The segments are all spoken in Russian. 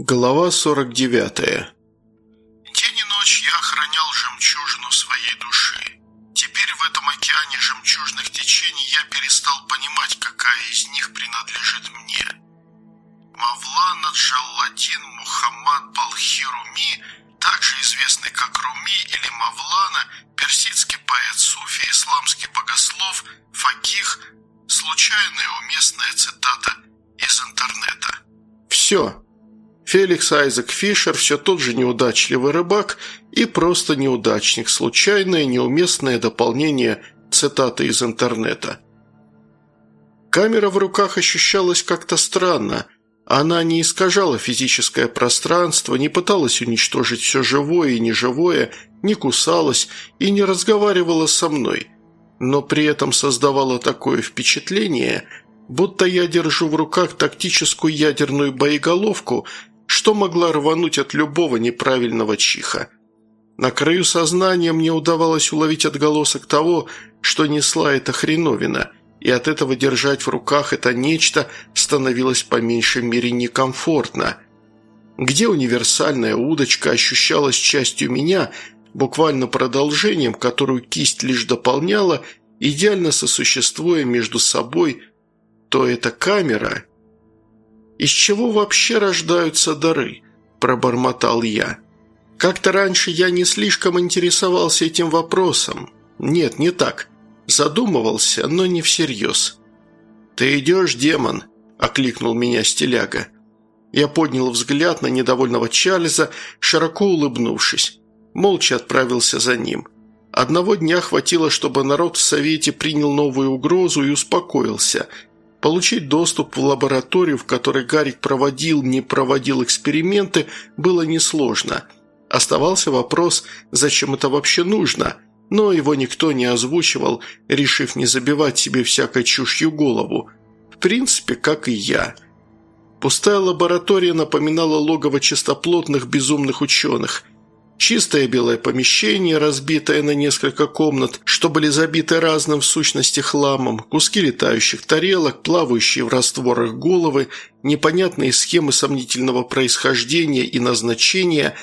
Глава 49 День и ночь я охранял жемчужину своей души. Теперь в этом океане жемчужных течений я перестал понимать, какая из них принадлежит мне. Мавлан Джалладин Мухаммад Балхируми, также известный как Руми или Мавлана, персидский поэт Суфи, исламский богослов, факих, случайная уместная цитата из интернета. Все. Феликс Айзек Фишер все тот же неудачливый рыбак и просто неудачник, случайное неуместное дополнение цитаты из интернета. Камера в руках ощущалась как-то странно. Она не искажала физическое пространство, не пыталась уничтожить все живое и неживое, не кусалась и не разговаривала со мной. Но при этом создавала такое впечатление, будто я держу в руках тактическую ядерную боеголовку – что могла рвануть от любого неправильного чиха. На краю сознания мне удавалось уловить отголосок того, что несла эта хреновина, и от этого держать в руках это нечто становилось по меньшей мере некомфортно. Где универсальная удочка ощущалась частью меня, буквально продолжением, которую кисть лишь дополняла, идеально сосуществуя между собой, то эта камера «Из чего вообще рождаются дары?» – пробормотал я. Как-то раньше я не слишком интересовался этим вопросом. Нет, не так. Задумывался, но не всерьез. «Ты идешь, демон?» – окликнул меня стиляга. Я поднял взгляд на недовольного Чарльза, широко улыбнувшись. Молча отправился за ним. Одного дня хватило, чтобы народ в Совете принял новую угрозу и успокоился – Получить доступ в лабораторию, в которой Гарик проводил, не проводил эксперименты, было несложно. Оставался вопрос, зачем это вообще нужно, но его никто не озвучивал, решив не забивать себе всякой чушью голову. В принципе, как и я. Пустая лаборатория напоминала логово чистоплотных безумных ученых – Чистое белое помещение, разбитое на несколько комнат, что были забиты разным в сущности хламом, куски летающих тарелок, плавающие в растворах головы, непонятные схемы сомнительного происхождения и назначения,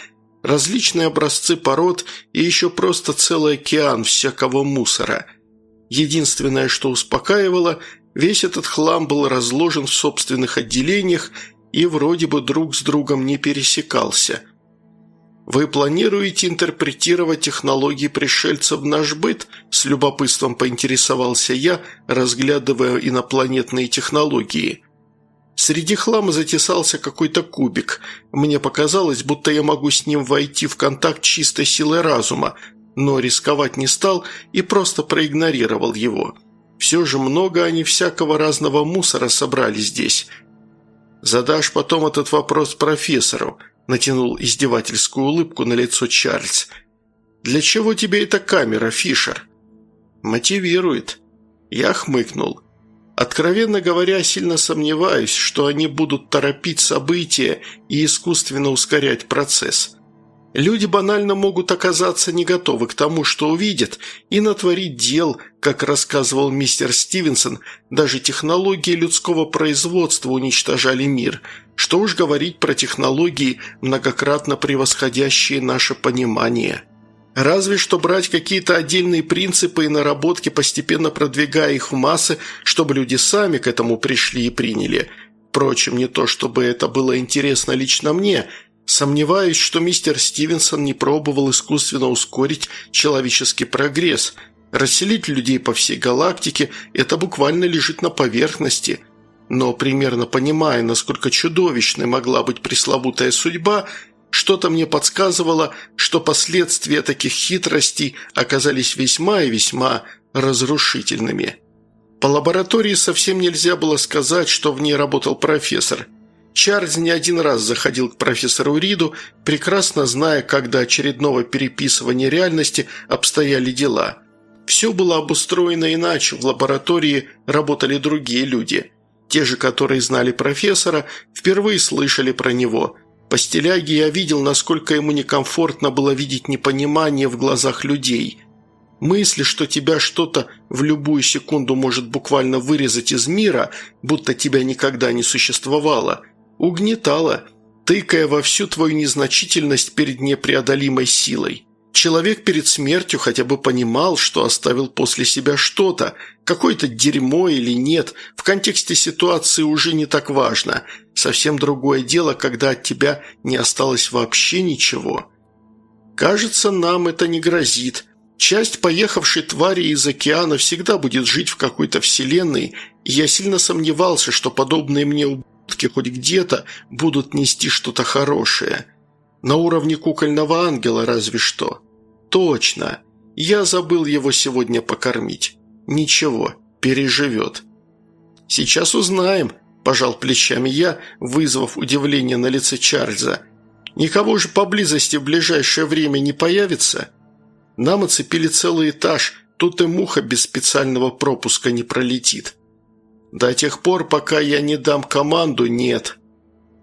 различные образцы пород и еще просто целый океан всякого мусора. Единственное, что успокаивало, весь этот хлам был разложен в собственных отделениях и вроде бы друг с другом не пересекался – «Вы планируете интерпретировать технологии пришельцев в наш быт?» – с любопытством поинтересовался я, разглядывая инопланетные технологии. Среди хлама затесался какой-то кубик. Мне показалось, будто я могу с ним войти в контакт чистой силой разума, но рисковать не стал и просто проигнорировал его. Все же много они всякого разного мусора собрали здесь. Задашь потом этот вопрос профессору –– натянул издевательскую улыбку на лицо Чарльз. «Для чего тебе эта камера, Фишер?» «Мотивирует». Я хмыкнул. Откровенно говоря, сильно сомневаюсь, что они будут торопить события и искусственно ускорять процесс. Люди банально могут оказаться не готовы к тому, что увидят, и натворить дел, как рассказывал мистер Стивенсон, даже технологии людского производства уничтожали мир. Что уж говорить про технологии, многократно превосходящие наше понимание. Разве что брать какие-то отдельные принципы и наработки, постепенно продвигая их в массы, чтобы люди сами к этому пришли и приняли. Впрочем, не то чтобы это было интересно лично мне – Сомневаюсь, что мистер Стивенсон не пробовал искусственно ускорить человеческий прогресс. Расселить людей по всей галактике – это буквально лежит на поверхности. Но примерно понимая, насколько чудовищной могла быть пресловутая судьба, что-то мне подсказывало, что последствия таких хитростей оказались весьма и весьма разрушительными. По лаборатории совсем нельзя было сказать, что в ней работал профессор – Чарльз не один раз заходил к профессору Риду, прекрасно зная, как до очередного переписывания реальности обстояли дела. Все было обустроено иначе, в лаборатории работали другие люди. Те же, которые знали профессора, впервые слышали про него. По стиляге я видел, насколько ему некомфортно было видеть непонимание в глазах людей – Мысли, что тебя что-то в любую секунду может буквально вырезать из мира, будто тебя никогда не существовало, угнетало. тыкая во всю твою незначительность перед непреодолимой силой. Человек перед смертью хотя бы понимал, что оставил после себя что-то, какое-то дерьмо или нет, в контексте ситуации уже не так важно. Совсем другое дело, когда от тебя не осталось вообще ничего. Кажется, нам это не грозит. Часть поехавшей твари из океана всегда будет жить в какой-то вселенной, и я сильно сомневался, что подобные мне ублюдки хоть где-то будут нести что-то хорошее. На уровне кукольного ангела разве что. «Точно. Я забыл его сегодня покормить. Ничего, переживет». «Сейчас узнаем», – пожал плечами я, вызвав удивление на лице Чарльза. «Никого же поблизости в ближайшее время не появится?» «Нам оцепили целый этаж, тут и муха без специального пропуска не пролетит». «До тех пор, пока я не дам команду, нет».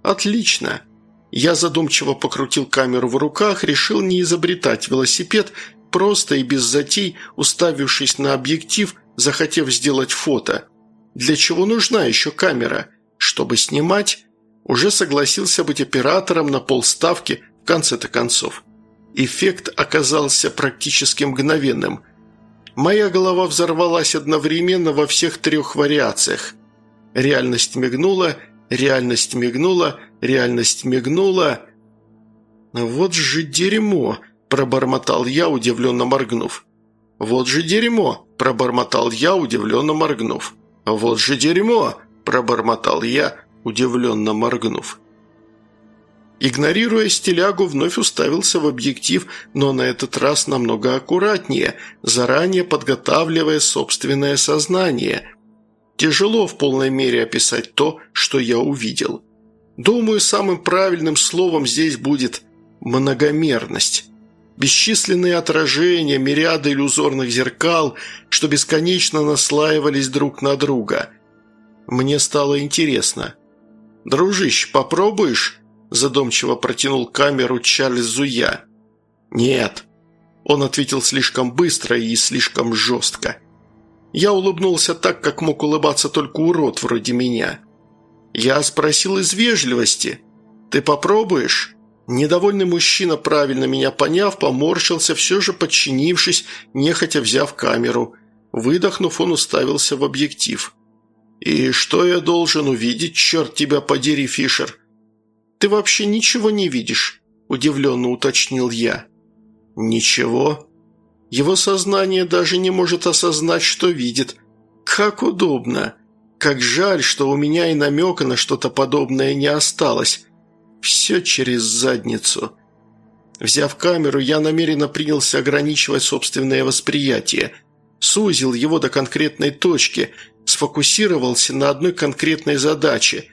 «Отлично. Я задумчиво покрутил камеру в руках, решил не изобретать велосипед, просто и без затей, уставившись на объектив, захотев сделать фото. Для чего нужна еще камера? Чтобы снимать? Уже согласился быть оператором на полставки в конце-то концов. Эффект оказался практически мгновенным. Моя голова взорвалась одновременно во всех трех вариациях. Реальность мигнула – Реальность мигнула, реальность мигнула. «Вот же дерьмо!» – пробормотал я, удивленно моргнув. «Вот же дерьмо!» – пробормотал я, удивленно моргнув. «Вот же дерьмо!» – пробормотал я, удивленно моргнув. Игнорируя стилягу, вновь уставился в объектив, но на этот раз намного аккуратнее, заранее подготавливая собственное сознание – Тяжело в полной мере описать то, что я увидел. Думаю, самым правильным словом здесь будет «многомерность». Бесчисленные отражения, мириады иллюзорных зеркал, что бесконечно наслаивались друг на друга. Мне стало интересно. «Дружище, попробуешь?» – задумчиво протянул камеру Чарльз Зуя. «Нет». Он ответил слишком быстро и слишком жестко. Я улыбнулся так, как мог улыбаться только урод вроде меня. Я спросил из вежливости. «Ты попробуешь?» Недовольный мужчина, правильно меня поняв, поморщился, все же подчинившись, нехотя взяв камеру. Выдохнув, он уставился в объектив. «И что я должен увидеть, черт тебя подери, Фишер?» «Ты вообще ничего не видишь?» – удивленно уточнил я. «Ничего?» Его сознание даже не может осознать, что видит. Как удобно. Как жаль, что у меня и намека на что-то подобное не осталось. Все через задницу. Взяв камеру, я намеренно принялся ограничивать собственное восприятие. Сузил его до конкретной точки, сфокусировался на одной конкретной задаче.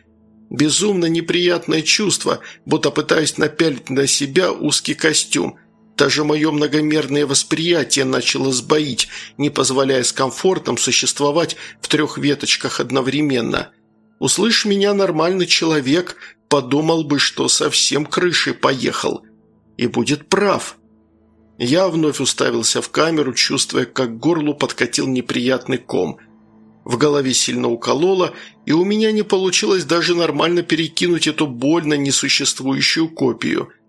Безумно неприятное чувство, будто пытаюсь напялить на себя узкий костюм – даже мое многомерное восприятие начало сбоить, не позволяя с комфортом существовать в трех веточках одновременно. Услышь меня нормальный человек, подумал бы, что совсем крышей поехал. И будет прав. Я вновь уставился в камеру, чувствуя, как к горлу подкатил неприятный ком. В голове сильно укололо, и у меня не получилось даже нормально перекинуть эту больно несуществующую копию –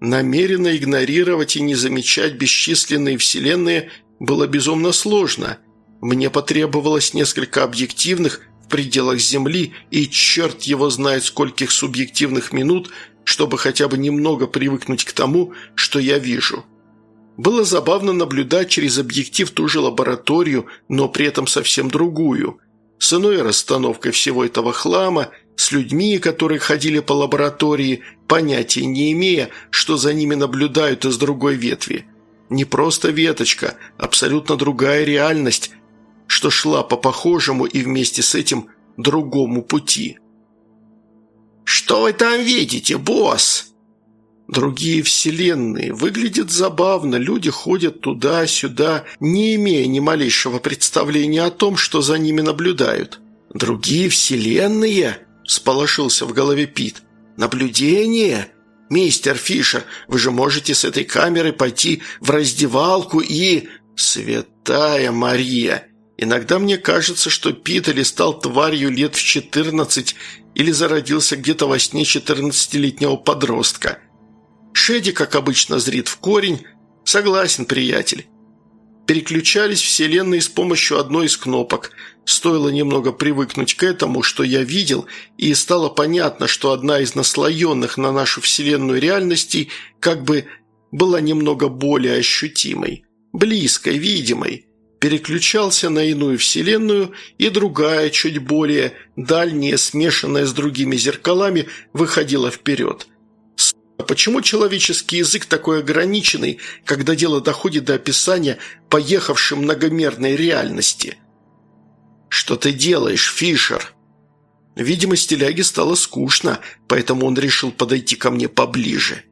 Намеренно игнорировать и не замечать бесчисленные вселенные было безумно сложно. Мне потребовалось несколько объективных в пределах Земли и черт его знает скольких субъективных минут, чтобы хотя бы немного привыкнуть к тому, что я вижу. Было забавно наблюдать через объектив ту же лабораторию, но при этом совсем другую. С иной расстановкой всего этого хлама – с людьми, которые ходили по лаборатории, понятия не имея, что за ними наблюдают из другой ветви. Не просто веточка, абсолютно другая реальность, что шла по похожему и вместе с этим другому пути. «Что вы там видите, босс?» Другие вселенные. Выглядит забавно, люди ходят туда-сюда, не имея ни малейшего представления о том, что за ними наблюдают. Другие вселенные? сполошился в голове Пит. «Наблюдение? Мистер Фишер, вы же можете с этой камерой пойти в раздевалку и...» «Святая Мария! Иногда мне кажется, что Пит или стал тварью лет в 14 или зародился где-то во сне 14-летнего подростка. Шеди, как обычно, зрит в корень. Согласен, приятель. Переключались вселенные с помощью одной из кнопок. Стоило немного привыкнуть к этому, что я видел, и стало понятно, что одна из наслоенных на нашу вселенную реальностей как бы была немного более ощутимой, близкой, видимой. Переключался на иную вселенную, и другая, чуть более дальняя, смешанная с другими зеркалами, выходила вперед. А почему человеческий язык такой ограниченный, когда дело доходит до описания поехавшей многомерной реальности? «Что ты делаешь, Фишер?» Видимо, стиляге стало скучно, поэтому он решил подойти ко мне поближе.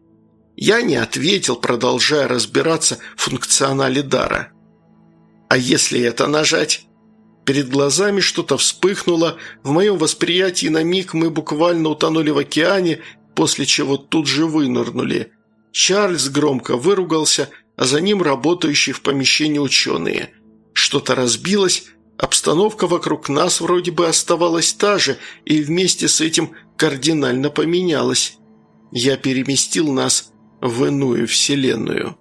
Я не ответил, продолжая разбираться в функционале дара. «А если это нажать?» Перед глазами что-то вспыхнуло, в моем восприятии на миг мы буквально утонули в океане, после чего тут же вынырнули. Чарльз громко выругался, а за ним работающие в помещении ученые. Что-то разбилось, обстановка вокруг нас вроде бы оставалась та же, и вместе с этим кардинально поменялась. Я переместил нас в иную вселенную.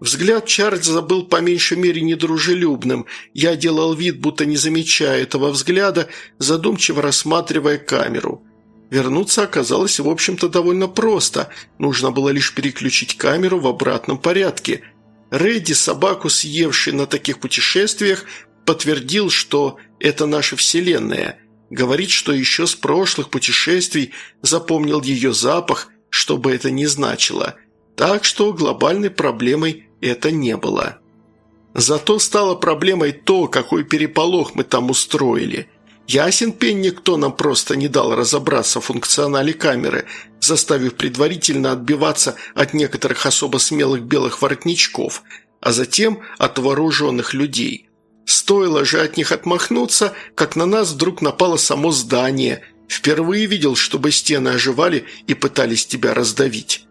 Взгляд Чарльза был по меньшей мере недружелюбным. Я делал вид, будто не замечая этого взгляда, задумчиво рассматривая камеру. Вернуться оказалось, в общем-то, довольно просто. Нужно было лишь переключить камеру в обратном порядке. Редди, собаку съевший на таких путешествиях, подтвердил, что это наша Вселенная. Говорит, что еще с прошлых путешествий запомнил ее запах, что бы это ни значило. Так что глобальной проблемой это не было. Зато стало проблемой то, какой переполох мы там устроили. Ясен пень никто нам просто не дал разобраться в функционале камеры, заставив предварительно отбиваться от некоторых особо смелых белых воротничков, а затем от вооруженных людей. Стоило же от них отмахнуться, как на нас вдруг напало само здание – Впервые видел, чтобы стены оживали и пытались тебя раздавить.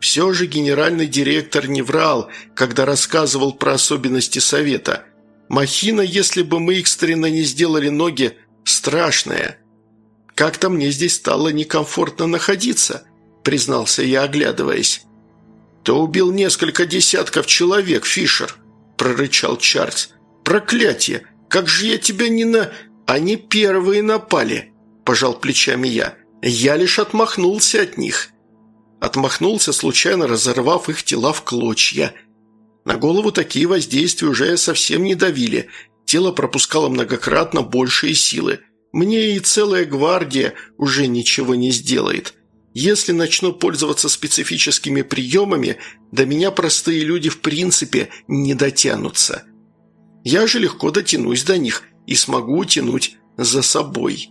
Все же генеральный директор не врал, когда рассказывал про особенности совета. Махина, если бы мы экстренно не сделали ноги, страшная. Как-то мне здесь стало некомфортно находиться, признался я, оглядываясь. «Ты убил несколько десятков человек, Фишер», – прорычал Чарльз. «Проклятие! Как же я тебя не на... Они первые напали!» пожал плечами я. «Я лишь отмахнулся от них». Отмахнулся, случайно разорвав их тела в клочья. На голову такие воздействия уже совсем не давили. Тело пропускало многократно большие силы. Мне и целая гвардия уже ничего не сделает. Если начну пользоваться специфическими приемами, до меня простые люди в принципе не дотянутся. Я же легко дотянусь до них и смогу утянуть за собой».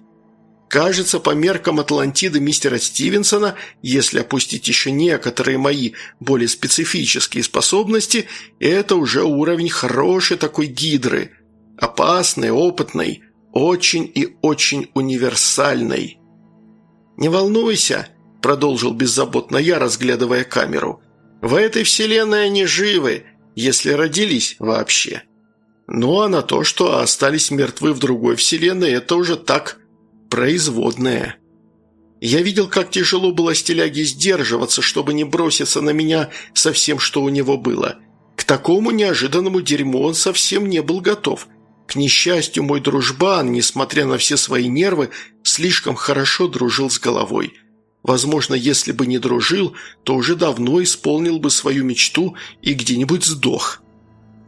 Кажется, по меркам Атлантиды мистера Стивенсона, если опустить еще некоторые мои более специфические способности, это уже уровень хорошей такой гидры. Опасной, опытной, очень и очень универсальной. «Не волнуйся», – продолжил беззаботно я, разглядывая камеру. «В этой вселенной они живы, если родились вообще. Ну а на то, что остались мертвы в другой вселенной, это уже так производная. Я видел, как тяжело было стиляге сдерживаться, чтобы не броситься на меня со всем, что у него было. К такому неожиданному дерьму он совсем не был готов. К несчастью, мой дружбан, несмотря на все свои нервы, слишком хорошо дружил с головой. Возможно, если бы не дружил, то уже давно исполнил бы свою мечту и где-нибудь сдох.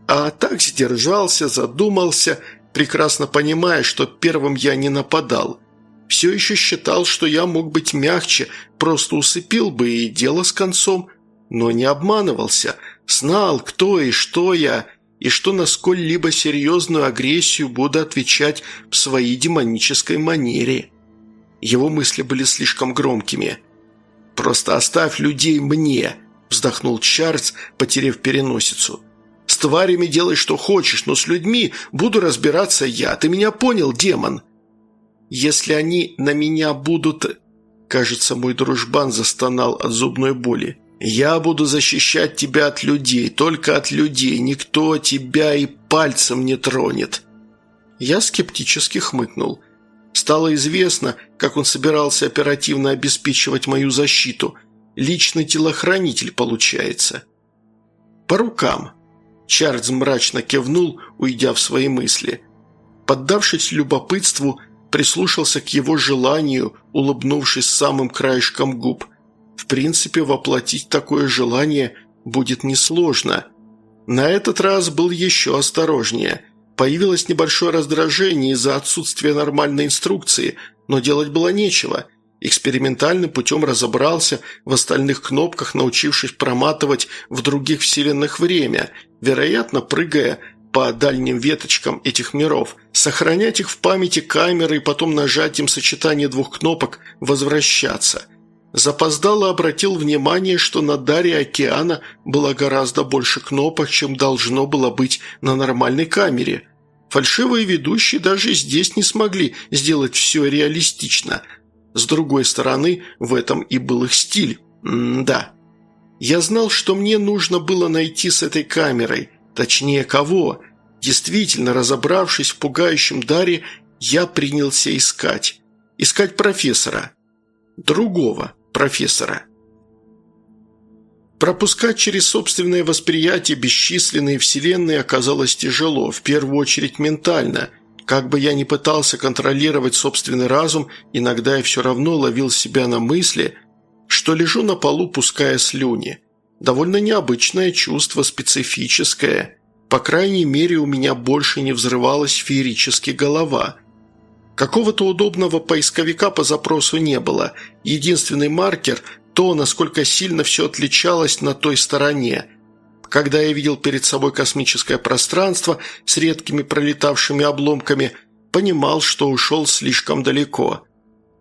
А так сдержался, задумался, прекрасно понимая, что первым я не нападал – все еще считал, что я мог быть мягче, просто усыпил бы и дело с концом. Но не обманывался, знал, кто и что я, и что на сколь-либо серьезную агрессию буду отвечать в своей демонической манере. Его мысли были слишком громкими. «Просто оставь людей мне», – вздохнул Чарльз, потеряв переносицу. «С тварями делай, что хочешь, но с людьми буду разбираться я. Ты меня понял, демон?» Если они на меня будут...» Кажется, мой дружбан застонал от зубной боли. «Я буду защищать тебя от людей, только от людей. Никто тебя и пальцем не тронет». Я скептически хмыкнул. Стало известно, как он собирался оперативно обеспечивать мою защиту. Личный телохранитель получается. «По рукам!» Чарльз мрачно кивнул, уйдя в свои мысли. Поддавшись любопытству, прислушался к его желанию, улыбнувшись самым краешком губ. В принципе, воплотить такое желание будет несложно. На этот раз был еще осторожнее. Появилось небольшое раздражение из-за отсутствия нормальной инструкции, но делать было нечего. Экспериментальным путем разобрался в остальных кнопках, научившись проматывать в других вселенных время, вероятно, прыгая по дальним веточкам этих миров, сохранять их в памяти камеры и потом нажатием сочетания двух кнопок возвращаться. Запоздало обратил внимание, что на Даре океана было гораздо больше кнопок, чем должно было быть на нормальной камере. Фальшивые ведущие даже здесь не смогли сделать все реалистично. С другой стороны, в этом и был их стиль. М да. Я знал, что мне нужно было найти с этой камерой. Точнее, кого? Действительно, разобравшись в пугающем даре, я принялся искать. Искать профессора. Другого профессора. Пропускать через собственное восприятие бесчисленные вселенные оказалось тяжело, в первую очередь ментально. Как бы я ни пытался контролировать собственный разум, иногда я все равно ловил себя на мысли, что лежу на полу, пуская слюни. Довольно необычное чувство, специфическое – по крайней мере, у меня больше не взрывалась феерически голова. Какого-то удобного поисковика по запросу не было. Единственный маркер – то, насколько сильно все отличалось на той стороне. Когда я видел перед собой космическое пространство с редкими пролетавшими обломками, понимал, что ушел слишком далеко.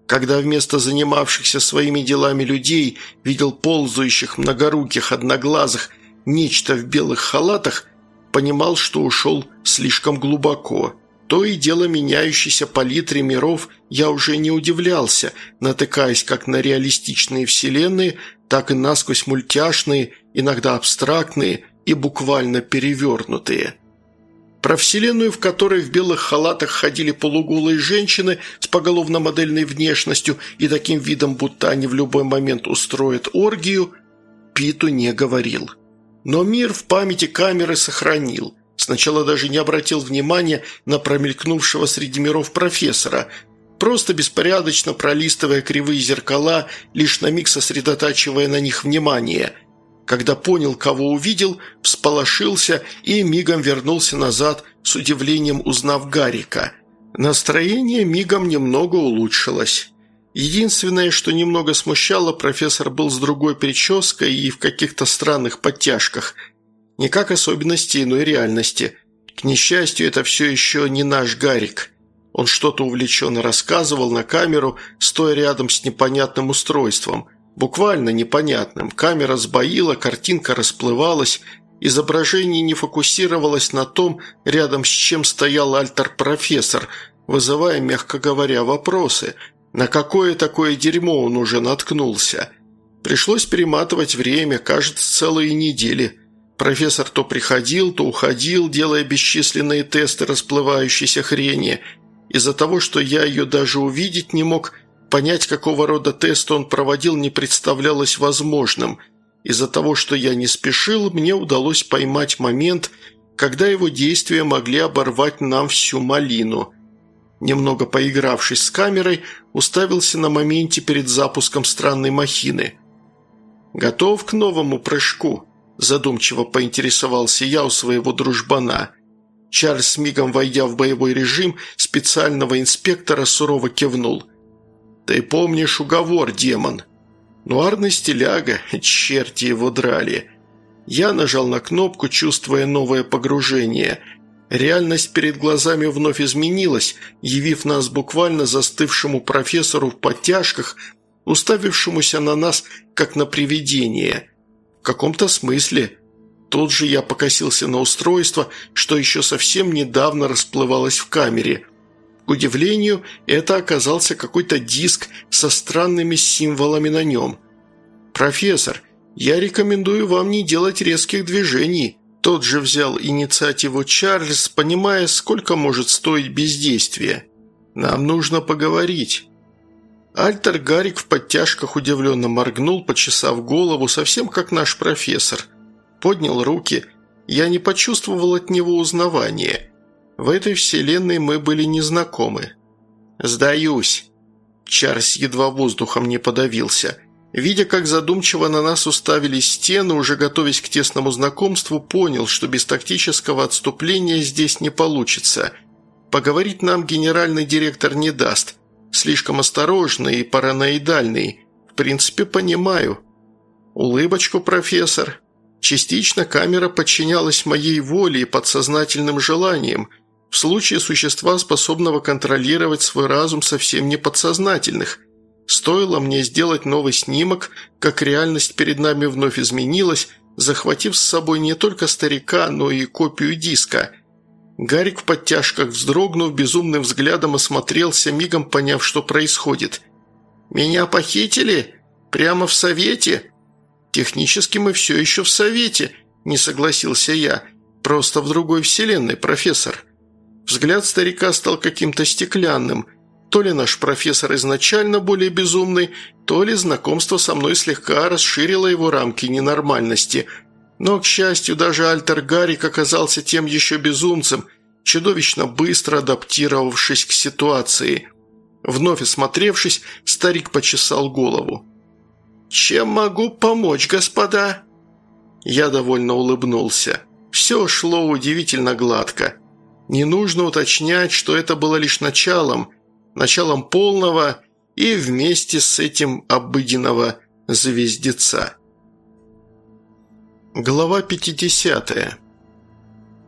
Когда вместо занимавшихся своими делами людей видел ползающих многоруких одноглазых нечто в белых халатах – понимал, что ушел слишком глубоко. То и дело меняющейся палитре миров я уже не удивлялся, натыкаясь как на реалистичные вселенные, так и насквозь мультяшные, иногда абстрактные и буквально перевернутые. Про вселенную, в которой в белых халатах ходили полуголые женщины с поголовно-модельной внешностью и таким видом, будто они в любой момент устроят оргию, Питу не говорил. Но мир в памяти камеры сохранил. Сначала даже не обратил внимания на промелькнувшего среди миров профессора, просто беспорядочно пролистывая кривые зеркала, лишь на миг сосредотачивая на них внимание. Когда понял, кого увидел, всполошился и мигом вернулся назад, с удивлением узнав Гарика. Настроение мигом немного улучшилось. Единственное, что немного смущало, профессор был с другой прической и в каких-то странных подтяжках. Никак особенности иной реальности. К несчастью, это все еще не наш Гарик. Он что-то увлеченно рассказывал на камеру, стоя рядом с непонятным устройством. Буквально непонятным. Камера сбоила, картинка расплывалась, изображение не фокусировалось на том, рядом с чем стоял альтер-профессор, вызывая, мягко говоря, вопросы – на какое такое дерьмо он уже наткнулся? Пришлось перематывать время, кажется, целые недели. Профессор то приходил, то уходил, делая бесчисленные тесты расплывающейся хрени. Из-за того, что я ее даже увидеть не мог, понять, какого рода тест он проводил, не представлялось возможным. Из-за того, что я не спешил, мне удалось поймать момент, когда его действия могли оборвать нам всю малину – Немного поигравшись с камерой, уставился на моменте перед запуском странной махины. «Готов к новому прыжку?» – задумчиво поинтересовался я у своего дружбана. Чарльз, мигом войдя в боевой режим, специального инспектора сурово кивнул. «Ты помнишь уговор, демон?» Нуарный стиляга, черти его драли. Я нажал на кнопку, чувствуя новое погружение – Реальность перед глазами вновь изменилась, явив нас буквально застывшему профессору в подтяжках, уставившемуся на нас, как на привидение. Каком-то смысле. Тут же я покосился на устройство, что еще совсем недавно расплывалось в камере. К удивлению, это оказался какой-то диск со странными символами на нем. «Профессор, я рекомендую вам не делать резких движений», Тот же взял инициативу Чарльз, понимая, сколько может стоить бездействие. «Нам нужно поговорить». Альтер Гарик в подтяжках удивленно моргнул, почесав голову, совсем как наш профессор. Поднял руки. Я не почувствовал от него узнавания. В этой вселенной мы были незнакомы. «Сдаюсь». Чарльз едва воздухом не подавился. Видя, как задумчиво на нас уставились стены, уже готовясь к тесному знакомству, понял, что без тактического отступления здесь не получится. Поговорить нам генеральный директор не даст. Слишком осторожный и параноидальный. В принципе, понимаю. Улыбочку, профессор. Частично камера подчинялась моей воле и подсознательным желаниям. В случае существа, способного контролировать свой разум совсем не подсознательных – Стоило мне сделать новый снимок, как реальность перед нами вновь изменилась, захватив с собой не только старика, но и копию диска. Гарик в подтяжках, вздрогнув, безумным взглядом осмотрелся, мигом поняв, что происходит. «Меня похитили? Прямо в Совете?» «Технически мы все еще в Совете», – не согласился я. «Просто в другой вселенной, профессор». Взгляд старика стал каким-то стеклянным – то ли наш профессор изначально более безумный, то ли знакомство со мной слегка расширило его рамки ненормальности. Но, к счастью, даже Альтер Гарик оказался тем еще безумцем, чудовищно быстро адаптировавшись к ситуации. Вновь осмотревшись, старик почесал голову. «Чем могу помочь, господа?» Я довольно улыбнулся. Все шло удивительно гладко. Не нужно уточнять, что это было лишь началом – началом полного и вместе с этим обыденного звездеца. Глава 50.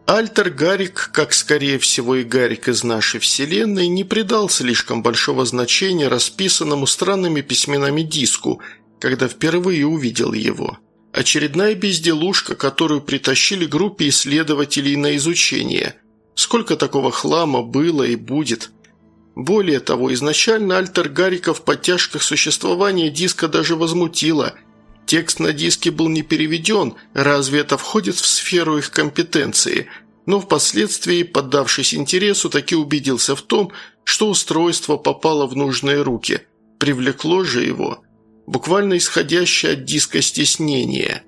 Альтер Гарик, как скорее всего и Гарик из нашей вселенной, не придал слишком большого значения расписанному странными письменами диску, когда впервые увидел его. Очередная безделушка, которую притащили группе исследователей на изучение. Сколько такого хлама было и будет – более того, изначально альтер Гарика в подтяжках существования диска даже возмутило. Текст на диске был не переведен, разве это входит в сферу их компетенции? Но впоследствии, поддавшись интересу, таки убедился в том, что устройство попало в нужные руки. Привлекло же его. Буквально исходящее от диска стеснение.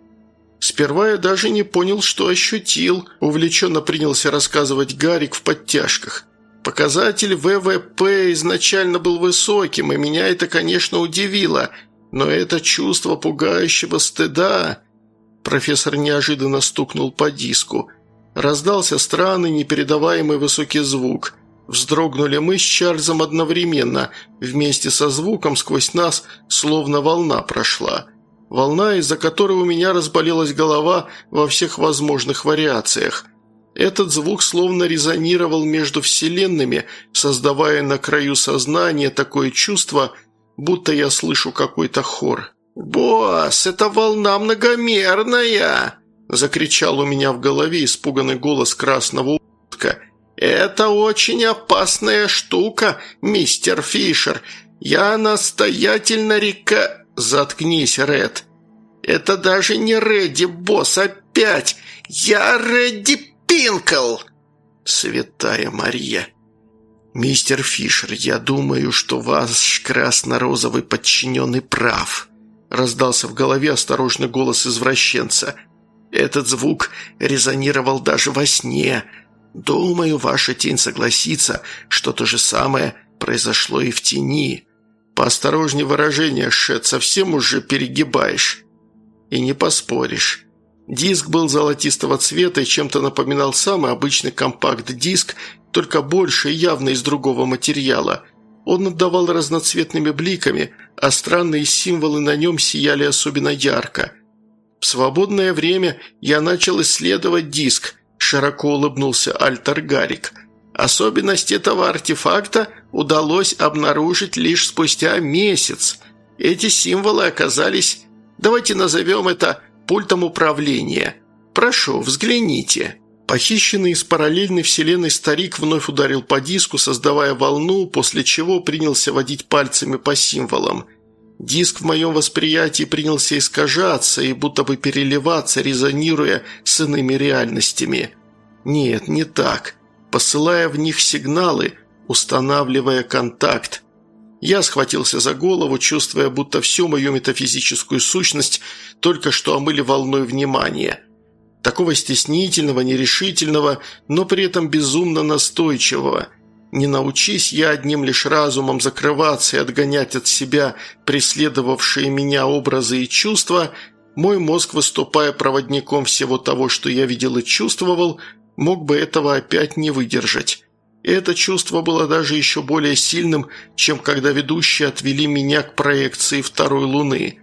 Сперва я даже не понял, что ощутил. Увлеченно принялся рассказывать Гарик в подтяжках. Показатель ВВП изначально был высоким, и меня это, конечно, удивило, но это чувство пугающего стыда... Профессор неожиданно стукнул по диску. Раздался странный, непередаваемый высокий звук. Вздрогнули мы с Чарльзом одновременно. Вместе со звуком сквозь нас словно волна прошла. Волна, из-за которой у меня разболелась голова во всех возможных вариациях. Этот звук словно резонировал между вселенными, создавая на краю сознания такое чувство, будто я слышу какой-то хор. «Босс, это волна многомерная!» – закричал у меня в голове испуганный голос красного утка. «Это очень опасная штука, мистер Фишер. Я настоятельно река...» «Заткнись, Ред!» «Это даже не Редди, босс, опять! Я Редди Пинкл!» «Святая Мария!» «Мистер Фишер, я думаю, что ваш красно-розовый подчиненный прав», раздался в голове осторожный голос извращенца. «Этот звук резонировал даже во сне. Думаю, ваша тень согласится, что то же самое произошло и в тени. Поосторожнее выражение, Шет, совсем уже перегибаешь. И не поспоришь». Диск был золотистого цвета и чем-то напоминал самый обычный компакт-диск, только больше и явно из другого материала. Он отдавал разноцветными бликами, а странные символы на нем сияли особенно ярко. В свободное время я начал исследовать диск, широко улыбнулся Альтер Гарик. Особенность этого артефакта удалось обнаружить лишь спустя месяц. Эти символы оказались, давайте назовем это пультом управления. Прошу, взгляните». Похищенный из параллельной вселенной старик вновь ударил по диску, создавая волну, после чего принялся водить пальцами по символам. Диск в моем восприятии принялся искажаться и будто бы переливаться, резонируя с иными реальностями. Нет, не так. Посылая в них сигналы, устанавливая контакт. Я схватился за голову, чувствуя, будто всю мою метафизическую сущность только что омыли волной внимания. Такого стеснительного, нерешительного, но при этом безумно настойчивого – не научись я одним лишь разумом закрываться и отгонять от себя преследовавшие меня образы и чувства, мой мозг, выступая проводником всего того, что я видел и чувствовал, мог бы этого опять не выдержать. И это чувство было даже еще более сильным, чем когда ведущие отвели меня к проекции второй луны.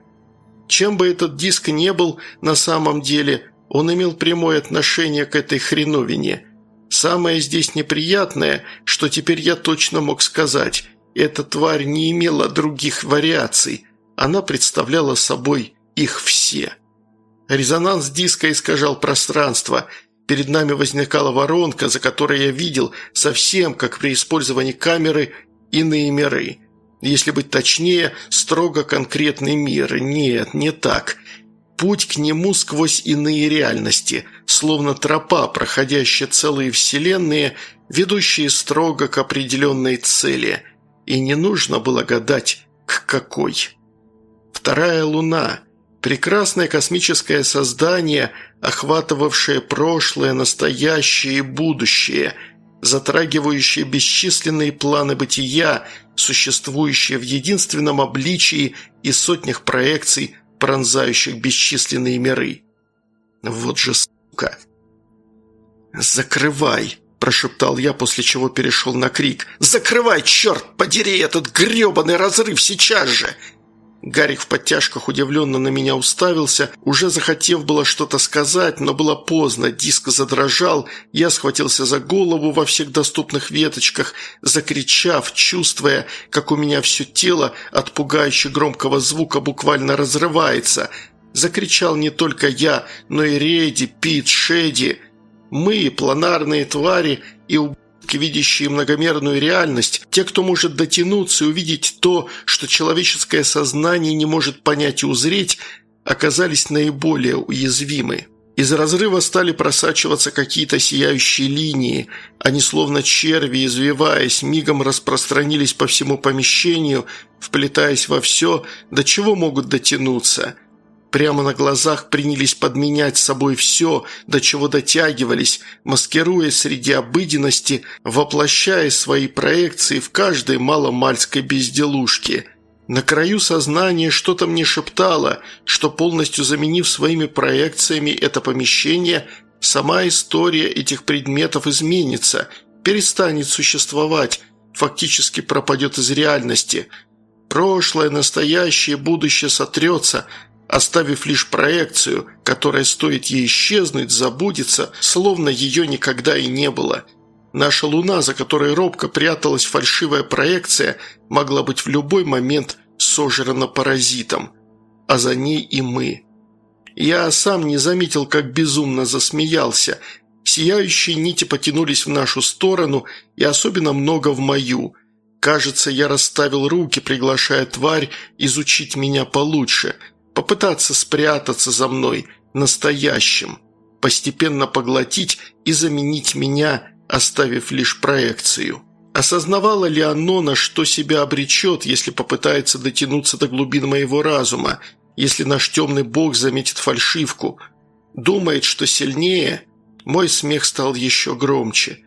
Чем бы этот диск не был на самом деле, он имел прямое отношение к этой хреновине – Самое здесь неприятное, что теперь я точно мог сказать, эта тварь не имела других вариаций, она представляла собой их все. Резонанс диска искажал пространство, перед нами возникала воронка, за которой я видел, совсем как при использовании камеры, иные миры. Если быть точнее, строго конкретный мир. Нет, не так. Путь к нему сквозь иные реальности, словно тропа, проходящая целые вселенные, ведущие строго к определенной цели. И не нужно было гадать, к какой. Вторая луна – прекрасное космическое создание, охватывавшее прошлое, настоящее и будущее, затрагивающее бесчисленные планы бытия, существующие в единственном обличии и сотнях проекций – пронзающих бесчисленные миры. Вот же сука! «Закрывай!» – прошептал я, после чего перешел на крик. «Закрывай, черт подери, этот гребаный разрыв сейчас же!» Гарик в подтяжках удивленно на меня уставился, уже захотев было что-то сказать, но было поздно, диск задрожал, я схватился за голову во всех доступных веточках, закричав, чувствуя, как у меня все тело от пугающе громкого звука буквально разрывается. Закричал не только я, но и Реди, Пит, Шеди. Мы, планарные твари и ублюдки, видящие многомерную реальность, те, кто может дотянуться и увидеть то, что человеческое сознание не может понять и узреть, оказались наиболее уязвимы. Из разрыва стали просачиваться какие-то сияющие линии. Они, словно черви, извиваясь, мигом распространились по всему помещению, вплетаясь во все, до чего могут дотянуться – Прямо на глазах принялись подменять собой все, до чего дотягивались, маскируясь среди обыденности, воплощая свои проекции в каждой маломальской безделушке. На краю сознания что-то мне шептало, что полностью заменив своими проекциями это помещение, сама история этих предметов изменится, перестанет существовать, фактически пропадет из реальности. Прошлое, настоящее, будущее сотрется – оставив лишь проекцию, которая стоит ей исчезнуть, забудется, словно ее никогда и не было. Наша луна, за которой робко пряталась фальшивая проекция, могла быть в любой момент сожрана паразитом, а за ней и мы. Я сам не заметил, как безумно засмеялся. Сияющие нити потянулись в нашу сторону, и особенно много в мою. Кажется, я расставил руки, приглашая тварь изучить меня получше – попытаться спрятаться за мной, настоящим, постепенно поглотить и заменить меня, оставив лишь проекцию. Осознавала ли оно, на что себя обречет, если попытается дотянуться до глубин моего разума, если наш темный бог заметит фальшивку? Думает, что сильнее? Мой смех стал еще громче.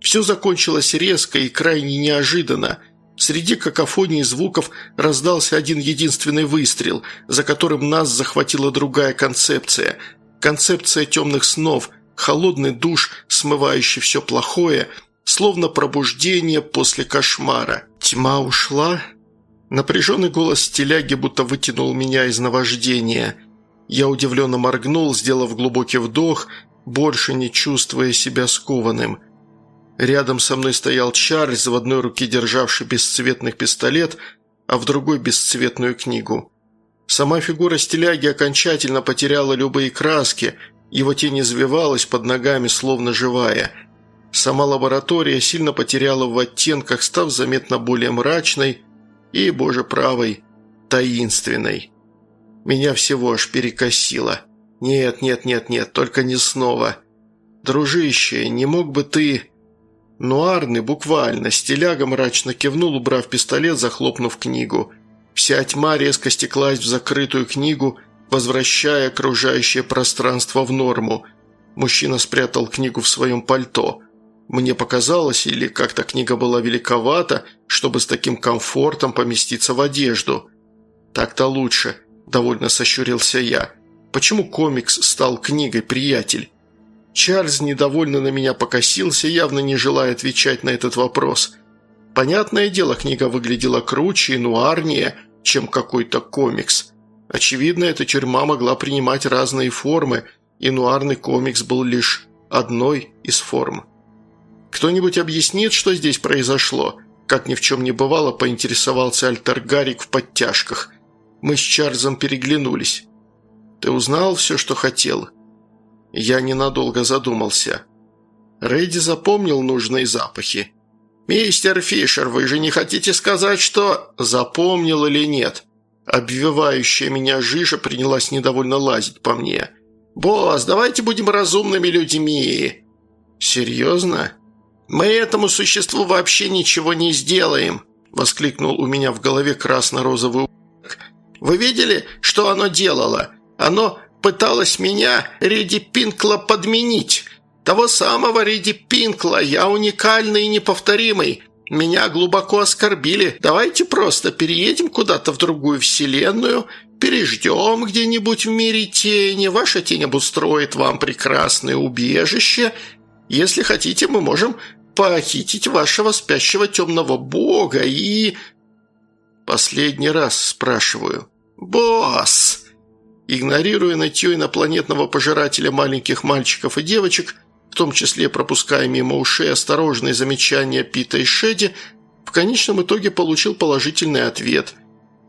Все закончилось резко и крайне неожиданно – Среди какофонии звуков раздался один единственный выстрел, за которым нас захватила другая концепция. Концепция темных снов, холодный душ, смывающий все плохое, словно пробуждение после кошмара. Тьма ушла. Напряженный голос теляги будто вытянул меня из наваждения. Я удивленно моргнул, сделав глубокий вдох, больше не чувствуя себя скованным – Рядом со мной стоял Чарльз, в одной руке державший бесцветный пистолет, а в другой бесцветную книгу. Сама фигура стиляги окончательно потеряла любые краски, его тень извивалась под ногами, словно живая. Сама лаборатория сильно потеряла в оттенках, став заметно более мрачной и, боже правой, таинственной. Меня всего аж перекосило. Нет, нет, нет, нет, только не снова. Дружище, не мог бы ты... Нуарный буквально, стиляга мрачно кивнул, убрав пистолет, захлопнув книгу. Вся тьма резко стеклась в закрытую книгу, возвращая окружающее пространство в норму. Мужчина спрятал книгу в своем пальто. Мне показалось, или как-то книга была великовата, чтобы с таким комфортом поместиться в одежду. «Так-то лучше», – довольно сощурился я. «Почему комикс стал книгой, приятель?» Чарльз недовольно на меня покосился, явно не желая отвечать на этот вопрос. Понятное дело, книга выглядела круче и нуарнее, чем какой-то комикс. Очевидно, эта тюрьма могла принимать разные формы, и нуарный комикс был лишь одной из форм. «Кто-нибудь объяснит, что здесь произошло?» Как ни в чем не бывало, поинтересовался Альтер Гарик в подтяжках. Мы с Чарльзом переглянулись. «Ты узнал все, что хотел?» Я ненадолго задумался. Рэдди запомнил нужные запахи. «Мистер Фишер, вы же не хотите сказать, что...» «Запомнил или нет?» Обвивающая меня жижа принялась недовольно лазить по мне. «Босс, давайте будем разумными людьми!» «Серьезно?» «Мы этому существу вообще ничего не сделаем!» Воскликнул у меня в голове красно-розовый «Вы видели, что оно делало? Оно пыталась меня Риди Пинкла подменить. Того самого Риди Пинкла, я уникальный и неповторимый. Меня глубоко оскорбили. Давайте просто переедем куда-то в другую вселенную, переждем где-нибудь в мире тени, ваша тень обустроит вам прекрасное убежище. Если хотите, мы можем похитить вашего спящего темного бога и...» «Последний раз спрашиваю». «Босс!» Игнорируя нытье инопланетного пожирателя маленьких мальчиков и девочек, в том числе пропуская мимо ушей осторожные замечания Пита и Шеди, в конечном итоге получил положительный ответ.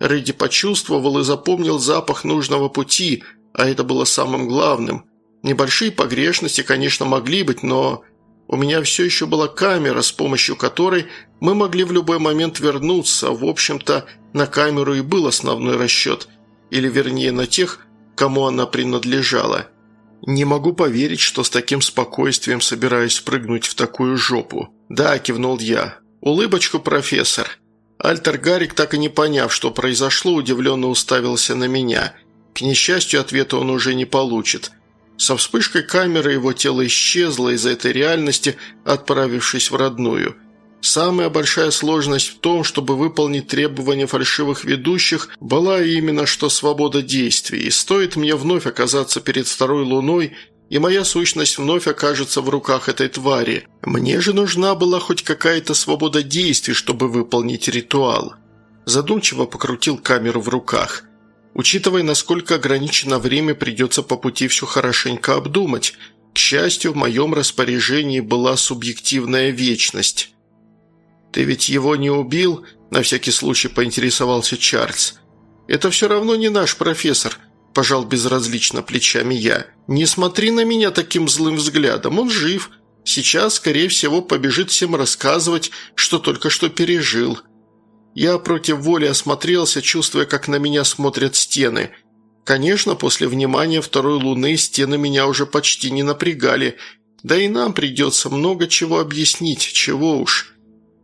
Рэдди почувствовал и запомнил запах нужного пути, а это было самым главным. Небольшие погрешности, конечно, могли быть, но у меня все еще была камера, с помощью которой мы могли в любой момент вернуться. В общем-то, на камеру и был основной расчет. Или вернее, на тех, кому она принадлежала. Не могу поверить, что с таким спокойствием собираюсь прыгнуть в такую жопу. «Да», – кивнул я. «Улыбочку, профессор». Альтер Гарик, так и не поняв, что произошло, удивленно уставился на меня. К несчастью, ответа он уже не получит. Со вспышкой камеры его тело исчезло из этой реальности, отправившись в родную. Самая большая сложность в том, чтобы выполнить требования фальшивых ведущих, была именно что свобода действий, и стоит мне вновь оказаться перед второй луной, и моя сущность вновь окажется в руках этой твари. Мне же нужна была хоть какая-то свобода действий, чтобы выполнить ритуал. Задумчиво покрутил камеру в руках. Учитывая, насколько ограничено время, придется по пути все хорошенько обдумать. К счастью, в моем распоряжении была субъективная вечность. «Ты ведь его не убил?» – на всякий случай поинтересовался Чарльз. «Это все равно не наш профессор», – пожал безразлично плечами я. «Не смотри на меня таким злым взглядом, он жив. Сейчас, скорее всего, побежит всем рассказывать, что только что пережил». Я против воли осмотрелся, чувствуя, как на меня смотрят стены. Конечно, после внимания второй луны стены меня уже почти не напрягали, да и нам придется много чего объяснить, чего уж.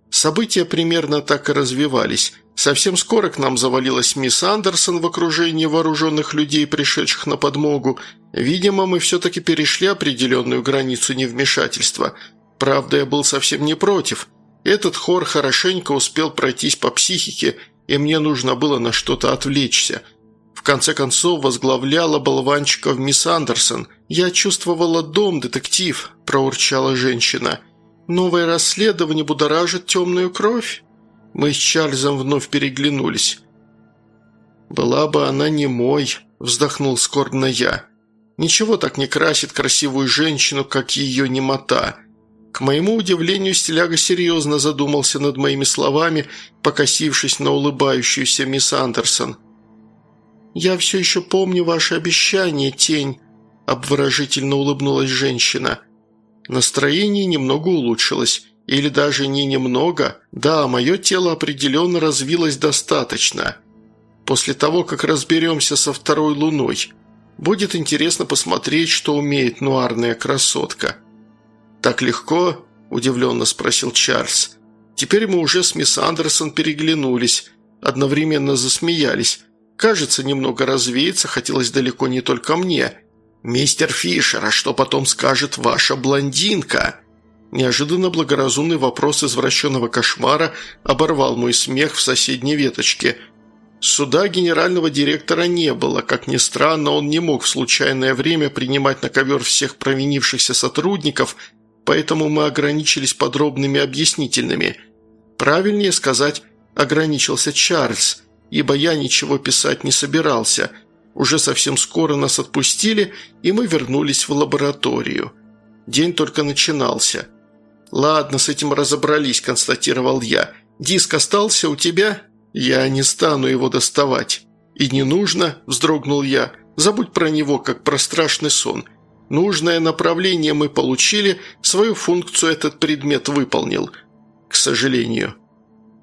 События примерно так и развивались. Совсем скоро к нам завалилась мисс Андерсон в окружении вооруженных людей, пришедших на подмогу. Видимо, мы все-таки перешли определенную границу невмешательства. Правда, я был совсем не против. Этот хор хорошенько успел пройтись по психике, и мне нужно было на что-то отвлечься. В конце концов, возглавляла болванчиков мисс Андерсон. «Я чувствовала дом, детектив», – проурчала женщина – Новое расследование будоражит темную кровь?» Мы с Чарльзом вновь переглянулись. «Была бы она не мой», – вздохнул скорбно я. «Ничего так не красит красивую женщину, как ее немота». К моему удивлению, стиляга серьезно задумался над моими словами, покосившись на улыбающуюся мисс Андерсон. «Я все еще помню ваше обещание, тень», – обворожительно улыбнулась женщина. Настроение немного улучшилось. Или даже не немного. Да, мое тело определенно развилось достаточно. после того, как разберемся со второй луной. Будет интересно посмотреть, что умеет нуарная красотка». «Так легко?» – удивленно спросил Чарльз. Теперь мы уже с мисс Андерсон переглянулись, одновременно засмеялись. Кажется, немного развеяться хотелось далеко не только мне. «Мистер Фишер, а что потом скажет ваша блондинка?» Неожиданно благоразумный вопрос извращенного кошмара оборвал мой смех в соседней веточке. Суда генерального директора не было. Как ни странно, он не мог в случайное время принимать на ковер всех провинившихся сотрудников, поэтому мы ограничились подробными объяснительными – Правильнее сказать, ограничился Чарльз, ибо я ничего писать не собирался. Уже совсем скоро нас отпустили, и мы вернулись в лабораторию. День только начинался. «Ладно, с этим разобрались», – констатировал я. «Диск остался у тебя?» «Я не стану его доставать». «И не нужно», – вздрогнул я. «Забудь про него, как про страшный сон. Нужное направление мы получили, свою функцию этот предмет выполнил к сожалению.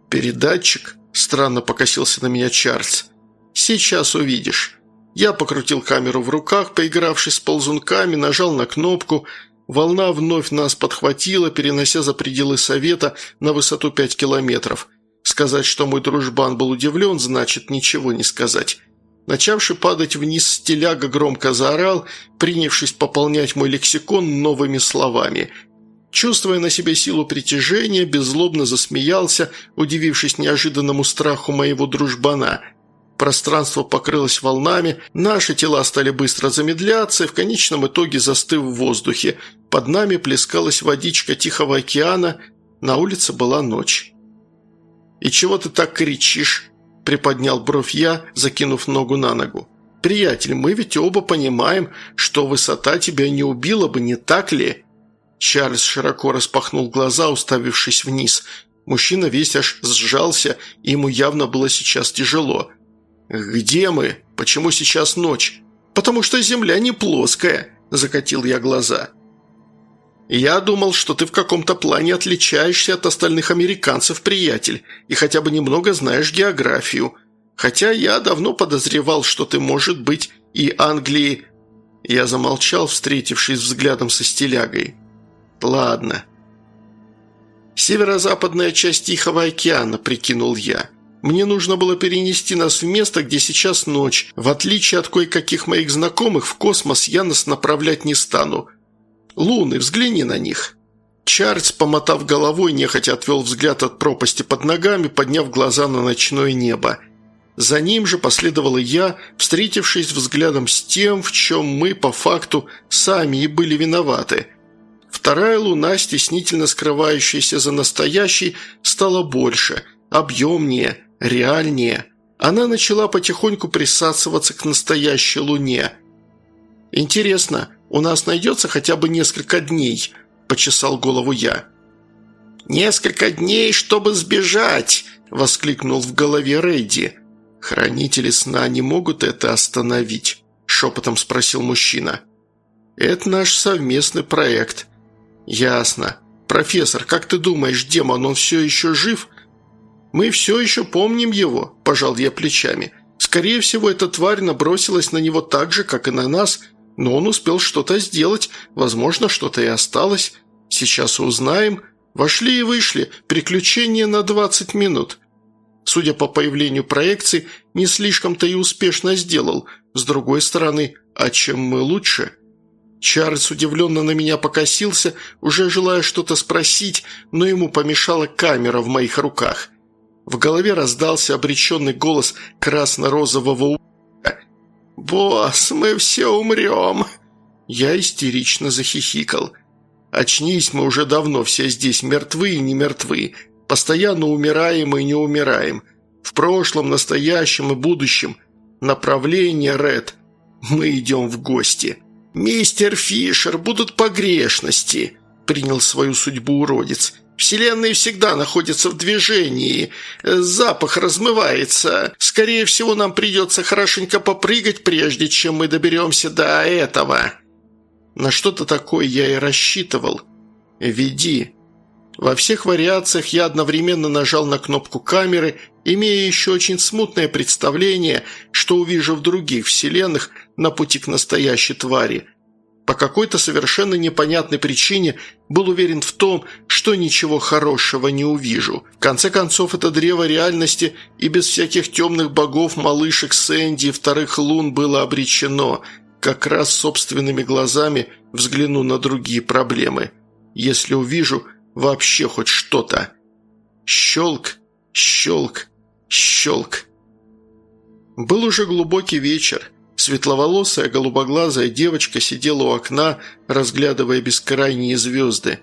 «Передатчик?» – странно покосился на меня Чарльз. «Сейчас увидишь». Я покрутил камеру в руках, поигравшись с ползунками, нажал на кнопку. Волна вновь нас подхватила, перенося за пределы совета на высоту 5 километров. Сказать, что мой дружбан был удивлен, значит ничего не сказать. Начавший падать вниз стиляга громко заорал, принявшись пополнять мой лексикон новыми словами – Чувствуя на себе силу притяжения, беззлобно засмеялся, удивившись неожиданному страху моего дружбана. Пространство покрылось волнами, наши тела стали быстро замедляться и в конечном итоге застыв в воздухе. Под нами плескалась водичка Тихого океана, на улице была ночь. «И чего ты так кричишь?» – приподнял бровь я, закинув ногу на ногу. «Приятель, мы ведь оба понимаем, что высота тебя не убила бы, не так ли?» Чарльз широко распахнул глаза, уставившись вниз. Мужчина весь аж сжался, и ему явно было сейчас тяжело. «Где мы? Почему сейчас ночь?» «Потому что земля не плоская», – закатил я глаза. «Я думал, что ты в каком-то плане отличаешься от остальных американцев, приятель, и хотя бы немного знаешь географию. Хотя я давно подозревал, что ты, может быть, и Англии...» Я замолчал, встретившись взглядом со стилягой. «Ладно». «Северо-западная часть Тихого океана», – прикинул я. «Мне нужно было перенести нас в место, где сейчас ночь. В отличие от кое-каких моих знакомых, в космос я нас направлять не стану. Луны, взгляни на них». Чарльз, помотав головой, нехотя отвел взгляд от пропасти под ногами, подняв глаза на ночное небо. За ним же последовал и я, встретившись взглядом с тем, в чем мы, по факту, сами и были виноваты – Вторая луна, стеснительно скрывающаяся за настоящей, стала больше, объемнее, реальнее. Она начала потихоньку присасываться к настоящей луне. «Интересно, у нас найдется хотя бы несколько дней?» – почесал голову я. «Несколько дней, чтобы сбежать!» – воскликнул в голове Рейди. «Хранители сна не могут это остановить?» – шепотом спросил мужчина. «Это наш совместный проект. «Ясно. Профессор, как ты думаешь, демон, он все еще жив?» «Мы все еще помним его», – пожал я плечами. «Скорее всего, эта тварь набросилась на него так же, как и на нас, но он успел что-то сделать, возможно, что-то и осталось. Сейчас узнаем. Вошли и вышли. Приключение на 20 минут». Судя по появлению проекции, не слишком-то и успешно сделал. С другой стороны, а чем мы лучше?» Чарльз удивленно на меня покосился, уже желая что-то спросить, но ему помешала камера в моих руках. В голове раздался обреченный голос красно-розового у***а. «Босс, мы все умрем!» Я истерично захихикал. «Очнись, мы уже давно все здесь мертвы и не мертвы. Постоянно умираем и не умираем. В прошлом, настоящем и будущем. Направление, Ред. Мы идем в гости». «Мистер Фишер, будут погрешности», – принял свою судьбу уродец. «Вселенная всегда находится в движении. Запах размывается. Скорее всего, нам придется хорошенько попрыгать, прежде чем мы доберемся до этого». На что-то такое я и рассчитывал. «Веди». Во всех вариациях я одновременно нажал на кнопку камеры, имея еще очень смутное представление, что увижу в других вселенных на пути к настоящей твари. По какой-то совершенно непонятной причине был уверен в том, что ничего хорошего не увижу. В конце концов, это древо реальности и без всяких темных богов, малышек Сэнди и вторых лун было обречено. Как раз собственными глазами взгляну на другие проблемы. Если увижу – вообще хоть что-то. Щелк, щелк, щелк. Был уже глубокий вечер. Светловолосая, голубоглазая девочка сидела у окна, разглядывая бескрайние звезды.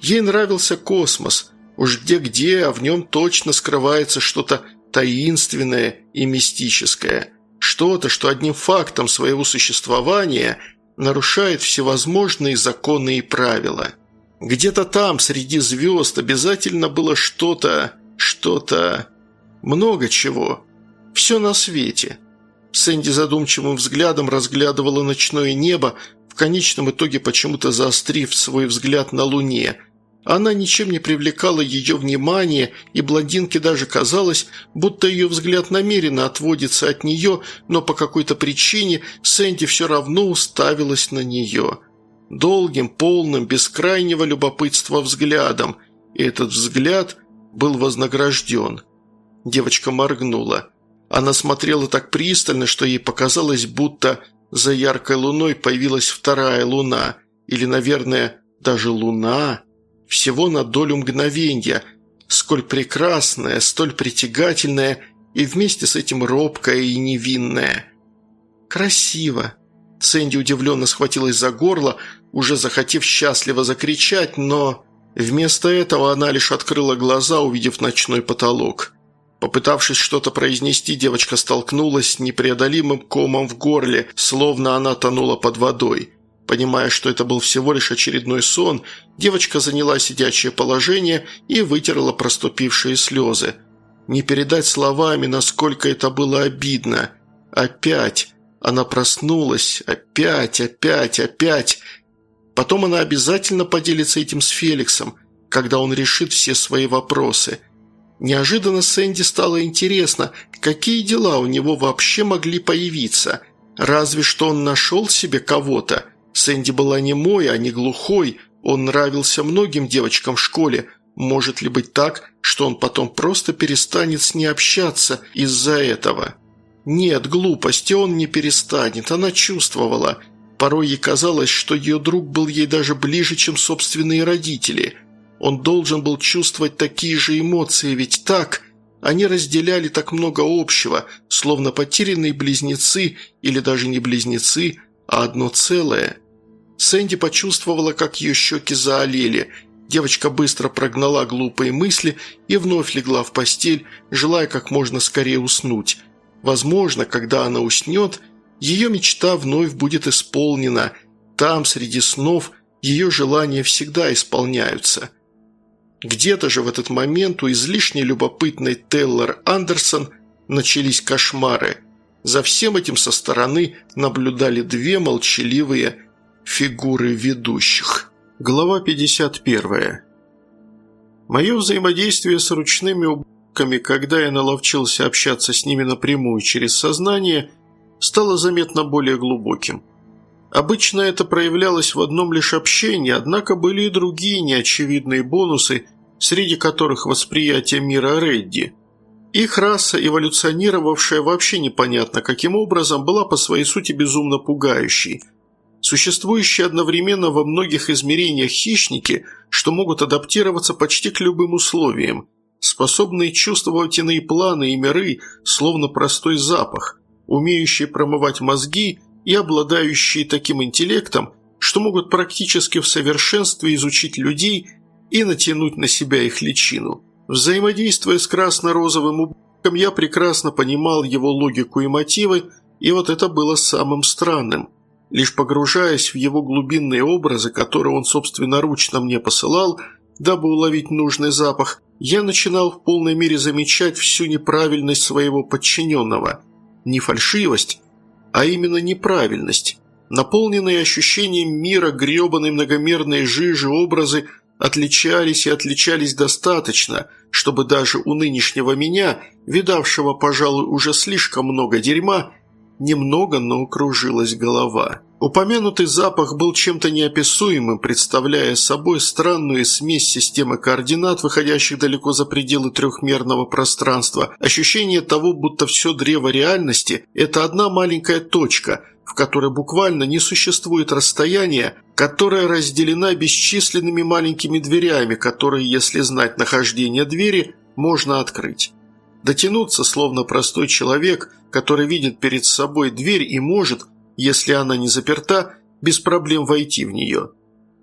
Ей нравился космос. Уж где-где, а в нем точно скрывается что-то таинственное и мистическое. Что-то, что одним фактом своего существования нарушает всевозможные законы и правила. Где-то там, среди звезд, обязательно было что-то, что-то... Много чего. Все на свете. Сэнди задумчивым взглядом разглядывала ночное небо, в конечном итоге почему-то заострив свой взгляд на Луне. Она ничем не привлекала ее внимания, и блондинке даже казалось, будто ее взгляд намеренно отводится от нее, но по какой-то причине Сэнди все равно уставилась на нее – долгим, полным, бескрайнего любопытства взглядом, и этот взгляд был вознагражден. Девочка моргнула. Она смотрела так пристально, что ей показалось, будто за яркой луной появилась вторая луна, или, наверное, даже луна, всего на долю мгновенья, сколь прекрасная, столь притягательная и вместе с этим робкая и невинная. «Красиво!» Сэнди удивленно схватилась за горло, уже захотев счастливо закричать, но... Вместо этого она лишь открыла глаза, увидев ночной потолок. Попытавшись что-то произнести, девочка столкнулась с непреодолимым комом в горле, словно она тонула под водой. Понимая, что это был всего лишь очередной сон, девочка заняла сидячее положение и вытерла проступившие слезы. Не передать словами, насколько это было обидно. Опять. Она проснулась. Опять, опять, опять. Потом она обязательно поделится этим с Феликсом, когда он решит все свои вопросы. Неожиданно Сэнди стало интересно, какие дела у него вообще могли появиться. Разве что он нашел себе кого-то. Сэнди была не мой, а не глухой. Он нравился многим девочкам в школе. Может ли быть так, что он потом просто перестанет с ней общаться из-за этого? Нет, глупости он не перестанет, она чувствовала – Порой ей казалось, что ее друг был ей даже ближе, чем собственные родители. Он должен был чувствовать такие же эмоции, ведь так они разделяли так много общего, словно потерянные близнецы или даже не близнецы, а одно целое. Сэнди почувствовала, как ее щеки заолели. Девочка быстро прогнала глупые мысли и вновь легла в постель, желая как можно скорее уснуть. Возможно, когда она уснет – ее мечта вновь будет исполнена. Там, среди снов, ее желания всегда исполняются. Где-то же в этот момент у излишне любопытной Теллер Андерсон начались кошмары. За всем этим со стороны наблюдали две молчаливые фигуры ведущих. Глава 51. Мое взаимодействие с ручными убками, когда я наловчился общаться с ними напрямую через сознание – стало заметно более глубоким. Обычно это проявлялось в одном лишь общении, однако были и другие неочевидные бонусы, среди которых восприятие мира Редди. Их раса, эволюционировавшая вообще непонятно каким образом, была по своей сути безумно пугающей. Существующие одновременно во многих измерениях хищники, что могут адаптироваться почти к любым условиям, способные чувствовать иные планы и миры, словно простой запах – умеющие промывать мозги и обладающие таким интеллектом, что могут практически в совершенстве изучить людей и натянуть на себя их личину. Взаимодействуя с красно-розовым убийцем, я прекрасно понимал его логику и мотивы, и вот это было самым странным. Лишь погружаясь в его глубинные образы, которые он собственноручно мне посылал, дабы уловить нужный запах, я начинал в полной мере замечать всю неправильность своего подчиненного – не фальшивость, а именно неправильность. Наполненные ощущением мира гребаной многомерной жижи образы отличались и отличались достаточно, чтобы даже у нынешнего меня, видавшего, пожалуй, уже слишком много дерьма, немного, но кружилась голова. Упомянутый запах был чем-то неописуемым, представляя собой странную смесь системы координат, выходящих далеко за пределы трехмерного пространства, ощущение того, будто все древо реальности – это одна маленькая точка, в которой буквально не существует расстояния, которая разделена бесчисленными маленькими дверями, которые, если знать нахождение двери, можно открыть. Дотянуться, словно простой человек, который видит перед собой дверь и может, если она не заперта, без проблем войти в нее.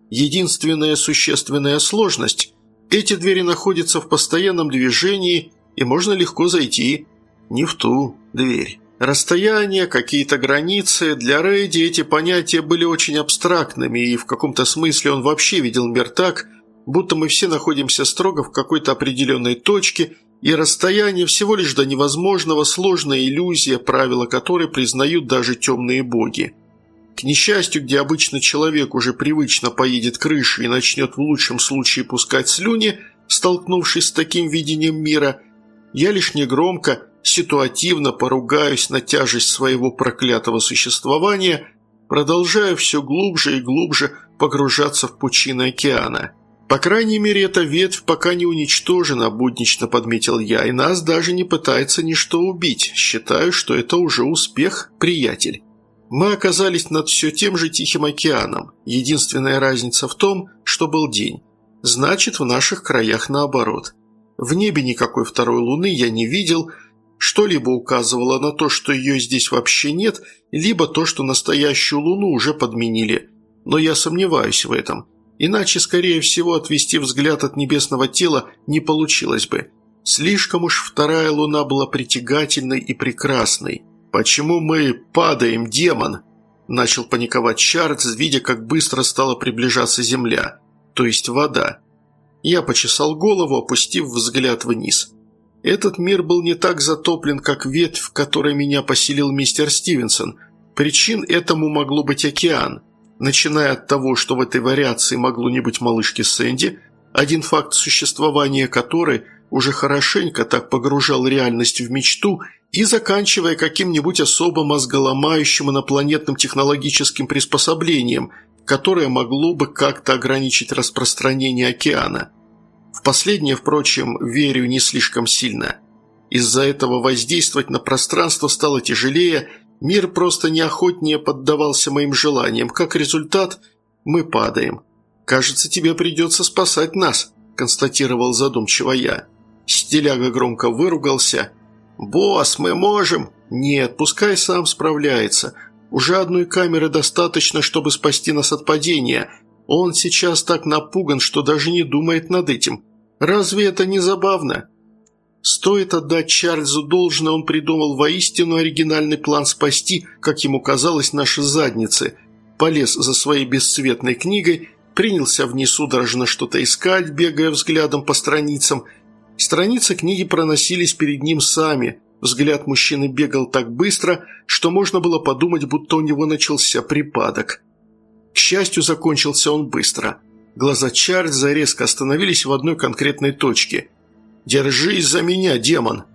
Единственная существенная сложность – эти двери находятся в постоянном движении, и можно легко зайти не в ту дверь. Расстояние, какие-то границы, для Рейди эти понятия были очень абстрактными, и в каком-то смысле он вообще видел мир так, будто мы все находимся строго в какой-то определенной точке – и расстояние всего лишь до невозможного сложная иллюзия, правила которой признают даже темные боги. К несчастью, где обычно человек уже привычно поедет крышей и начнет в лучшем случае пускать слюни, столкнувшись с таким видением мира, я лишь негромко, ситуативно поругаюсь на тяжесть своего проклятого существования, продолжая все глубже и глубже погружаться в пучины океана – «По крайней мере, эта ветвь пока не уничтожена», – буднично подметил я, – «и нас даже не пытается ничто убить. Считаю, что это уже успех, приятель». Мы оказались над все тем же Тихим океаном. Единственная разница в том, что был день. Значит, в наших краях наоборот. В небе никакой второй луны я не видел, что-либо указывало на то, что ее здесь вообще нет, либо то, что настоящую луну уже подменили. Но я сомневаюсь в этом – Иначе, скорее всего, отвести взгляд от небесного тела не получилось бы. Слишком уж вторая луна была притягательной и прекрасной. «Почему мы падаем, демон?» Начал паниковать Чарльз, видя, как быстро стала приближаться земля, то есть вода. Я почесал голову, опустив взгляд вниз. Этот мир был не так затоплен, как ветвь, в которой меня поселил мистер Стивенсон. Причин этому могло быть океан – начиная от того, что в этой вариации могло не быть малышки Сэнди, один факт существования которой уже хорошенько так погружал реальность в мечту, и заканчивая каким-нибудь особо мозголомающим инопланетным технологическим приспособлением, которое могло бы как-то ограничить распространение океана. В последнее, впрочем, верю не слишком сильно. Из-за этого воздействовать на пространство стало тяжелее, Мир просто неохотнее поддавался моим желаниям. Как результат, мы падаем. «Кажется, тебе придется спасать нас», – констатировал задумчиво я. Стиляга громко выругался. «Босс, мы можем!» «Нет, пускай сам справляется. Уже одной камеры достаточно, чтобы спасти нас от падения. Он сейчас так напуган, что даже не думает над этим. Разве это не забавно?» Стоит отдать Чарльзу должное, он придумал воистину оригинальный план спасти, как ему казалось, наши задницы. Полез за своей бесцветной книгой, принялся в ней судорожно что-то искать, бегая взглядом по страницам. Страницы книги проносились перед ним сами. Взгляд мужчины бегал так быстро, что можно было подумать, будто у него начался припадок. К счастью, закончился он быстро. Глаза Чарльза резко остановились в одной конкретной точке – «Держись за меня, демон!»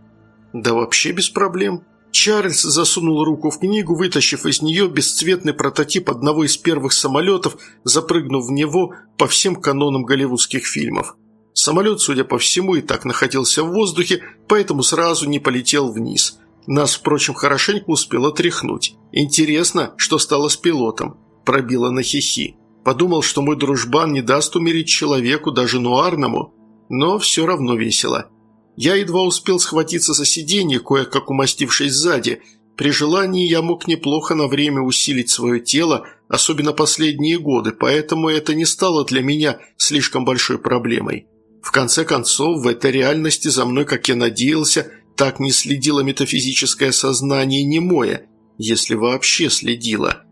«Да вообще без проблем». Чарльз засунул руку в книгу, вытащив из нее бесцветный прототип одного из первых самолетов, запрыгнув в него по всем канонам голливудских фильмов. Самолет, судя по всему, и так находился в воздухе, поэтому сразу не полетел вниз. Нас, впрочем, хорошенько успело тряхнуть. Интересно, что стало с пилотом. Пробило на хихи. Подумал, что мой дружбан не даст умереть человеку, даже нуарному но все равно весело. Я едва успел схватиться за сиденье, кое-как умастившись сзади. При желании я мог неплохо на время усилить свое тело, особенно последние годы, поэтому это не стало для меня слишком большой проблемой. В конце концов, в этой реальности за мной, как я надеялся, так не следило метафизическое сознание немое, если вообще следило.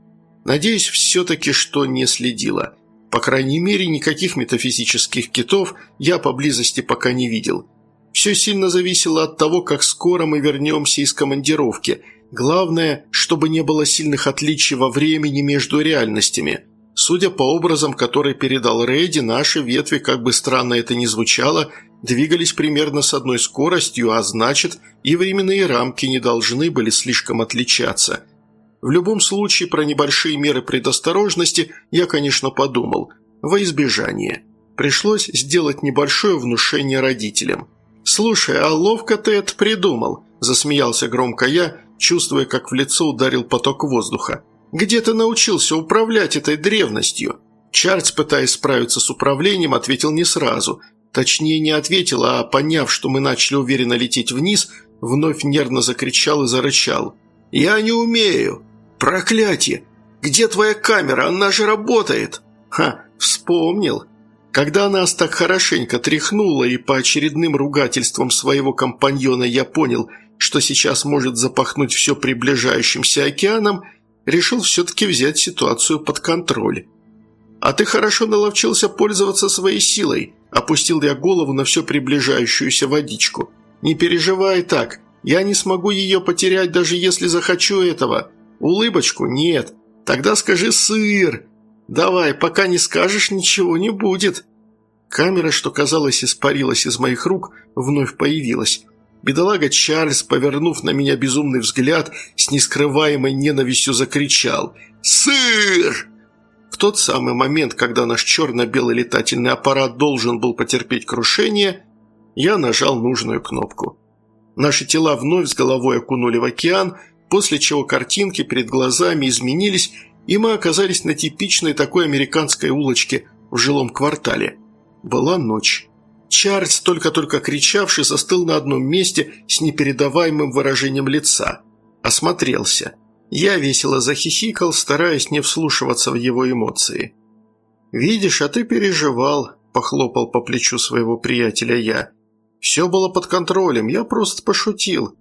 Надеюсь все-таки, что не следило. По крайней мере, никаких метафизических китов я поблизости пока не видел. Все сильно зависело от того, как скоро мы вернемся из командировки. Главное, чтобы не было сильных отличий во времени между реальностями. Судя по образам, которые передал Рейди, наши ветви, как бы странно это ни звучало, двигались примерно с одной скоростью, а значит, и временные рамки не должны были слишком отличаться. В любом случае, про небольшие меры предосторожности я, конечно, подумал, во избежание. Пришлось сделать небольшое внушение родителям. «Слушай, а ловко ты это придумал», – засмеялся громко я, чувствуя, как в лицо ударил поток воздуха. «Где ты научился управлять этой древностью?» Чарльз, пытаясь справиться с управлением, ответил не сразу. Точнее, не ответил, а, поняв, что мы начали уверенно лететь вниз, вновь нервно закричал и зарычал. «Я не умею! Проклятие! Где твоя камера? Она же работает!» «Ха, вспомнил!» Когда нас так хорошенько тряхнуло и по очередным ругательствам своего компаньона я понял, что сейчас может запахнуть все приближающимся океаном, решил все-таки взять ситуацию под контроль. «А ты хорошо наловчился пользоваться своей силой», – опустил я голову на все приближающуюся водичку. «Не переживай так, я не смогу ее потерять, даже если захочу этого. Улыбочку? Нет. Тогда скажи «сыр», «Давай, пока не скажешь, ничего не будет». Камера, что казалось, испарилась из моих рук, вновь появилась. Бедолага Чарльз, повернув на меня безумный взгляд, с нескрываемой ненавистью закричал «Сыр!». В тот самый момент, когда наш черно-белый летательный аппарат должен был потерпеть крушение, я нажал нужную кнопку. Наши тела вновь с головой окунули в океан, после чего картинки перед глазами изменились, и мы оказались на типичной такой американской улочке в жилом квартале. Была ночь. Чарльз, только-только кричавший, застыл на одном месте с непередаваемым выражением лица. Осмотрелся. Я весело захихикал, стараясь не вслушиваться в его эмоции. «Видишь, а ты переживал», – похлопал по плечу своего приятеля я. «Все было под контролем, я просто пошутил.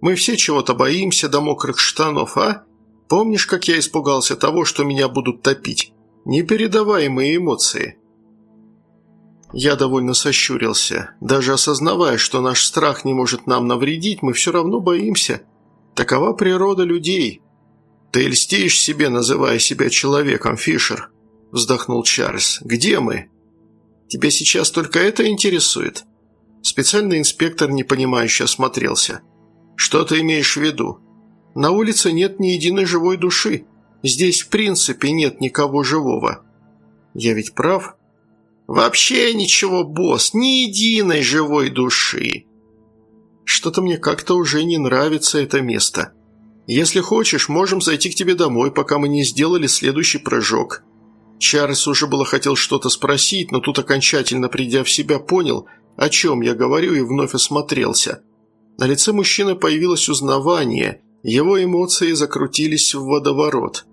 Мы все чего-то боимся до мокрых штанов, а? Помнишь, как я испугался того, что меня будут топить? Непередаваемые эмоции». Я довольно сощурился. Даже осознавая, что наш страх не может нам навредить, мы все равно боимся. Такова природа людей. «Ты льстишь себе, называя себя человеком, Фишер», – вздохнул Чарльз. «Где мы?» «Тебя сейчас только это интересует?» Специальный инспектор непонимающе осмотрелся. «Что ты имеешь в виду?» На улице нет ни единой живой души. Здесь в принципе нет никого живого. Я ведь прав? Вообще ничего, босс, ни единой живой души. Что-то мне как-то уже не нравится это место. Если хочешь, можем зайти к тебе домой, пока мы не сделали следующий прыжок. Чарльз уже было хотел что-то спросить, но тут окончательно придя в себя, понял, о чем я говорю, и вновь осмотрелся. На лице мужчины появилось узнавание, его эмоции закрутились в водоворот.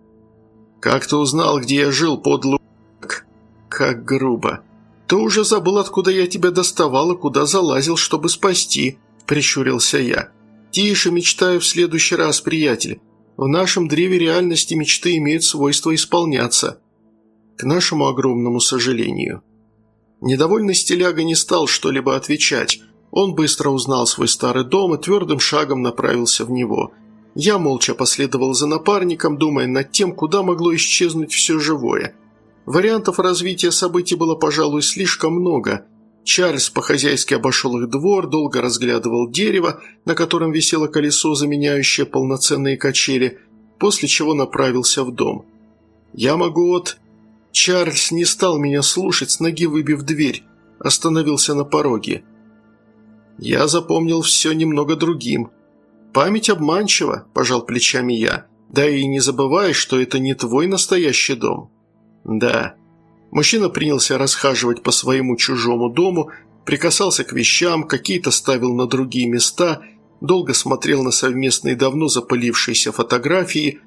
«Как ты узнал, где я жил, подлый «Как грубо! Ты уже забыл, откуда я тебя доставал и куда залазил, чтобы спасти», – прищурился я. «Тише, мечтаю в следующий раз, приятель. В нашем древе реальности мечты имеют свойство исполняться. К нашему огромному сожалению». Недовольный стиляга не стал что-либо отвечать. Он быстро узнал свой старый дом и твердым шагом направился в него – я молча последовал за напарником, думая над тем, куда могло исчезнуть все живое. Вариантов развития событий было, пожалуй, слишком много. Чарльз по-хозяйски обошел их двор, долго разглядывал дерево, на котором висело колесо, заменяющее полноценные качели, после чего направился в дом. «Я могу от...» Чарльз не стал меня слушать, с ноги выбив дверь, остановился на пороге. Я запомнил все немного другим – «Память обманчива», – пожал плечами я. «Да и не забывай, что это не твой настоящий дом». «Да». Мужчина принялся расхаживать по своему чужому дому, прикасался к вещам, какие-то ставил на другие места, долго смотрел на совместные давно запылившиеся фотографии.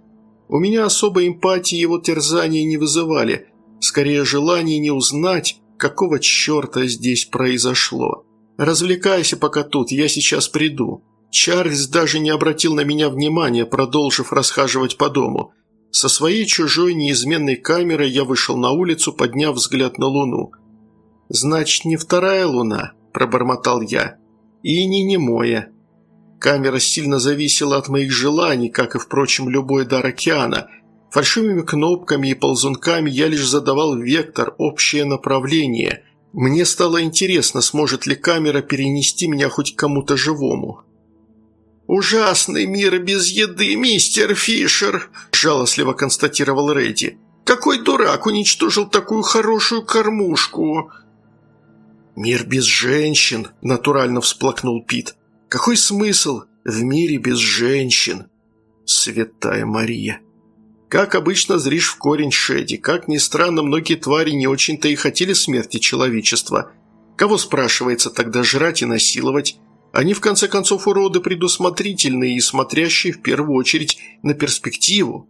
У меня особой эмпатии его терзания не вызывали, скорее желание не узнать, какого черта здесь произошло. «Развлекайся пока тут, я сейчас приду», Чарльз даже не обратил на меня внимания, продолжив расхаживать по дому. Со своей чужой неизменной камерой я вышел на улицу, подняв взгляд на луну. «Значит, не вторая луна», – пробормотал я. «И не немое». Камера сильно зависела от моих желаний, как и, впрочем, любой дар океана. Фальшивыми кнопками и ползунками я лишь задавал вектор, общее направление. Мне стало интересно, сможет ли камера перенести меня хоть к кому-то живому. «Ужасный мир без еды, мистер Фишер», – жалостливо констатировал Рэдди. «Какой дурак уничтожил такую хорошую кормушку?» «Мир без женщин», – натурально всплакнул Пит. «Какой смысл в мире без женщин?» «Святая Мария». Как обычно, зришь в корень Шеди. Как ни странно, многие твари не очень-то и хотели смерти человечества. Кого, спрашивается, тогда жрать и насиловать? Они, в конце концов, уроды предусмотрительные и смотрящие в первую очередь на перспективу.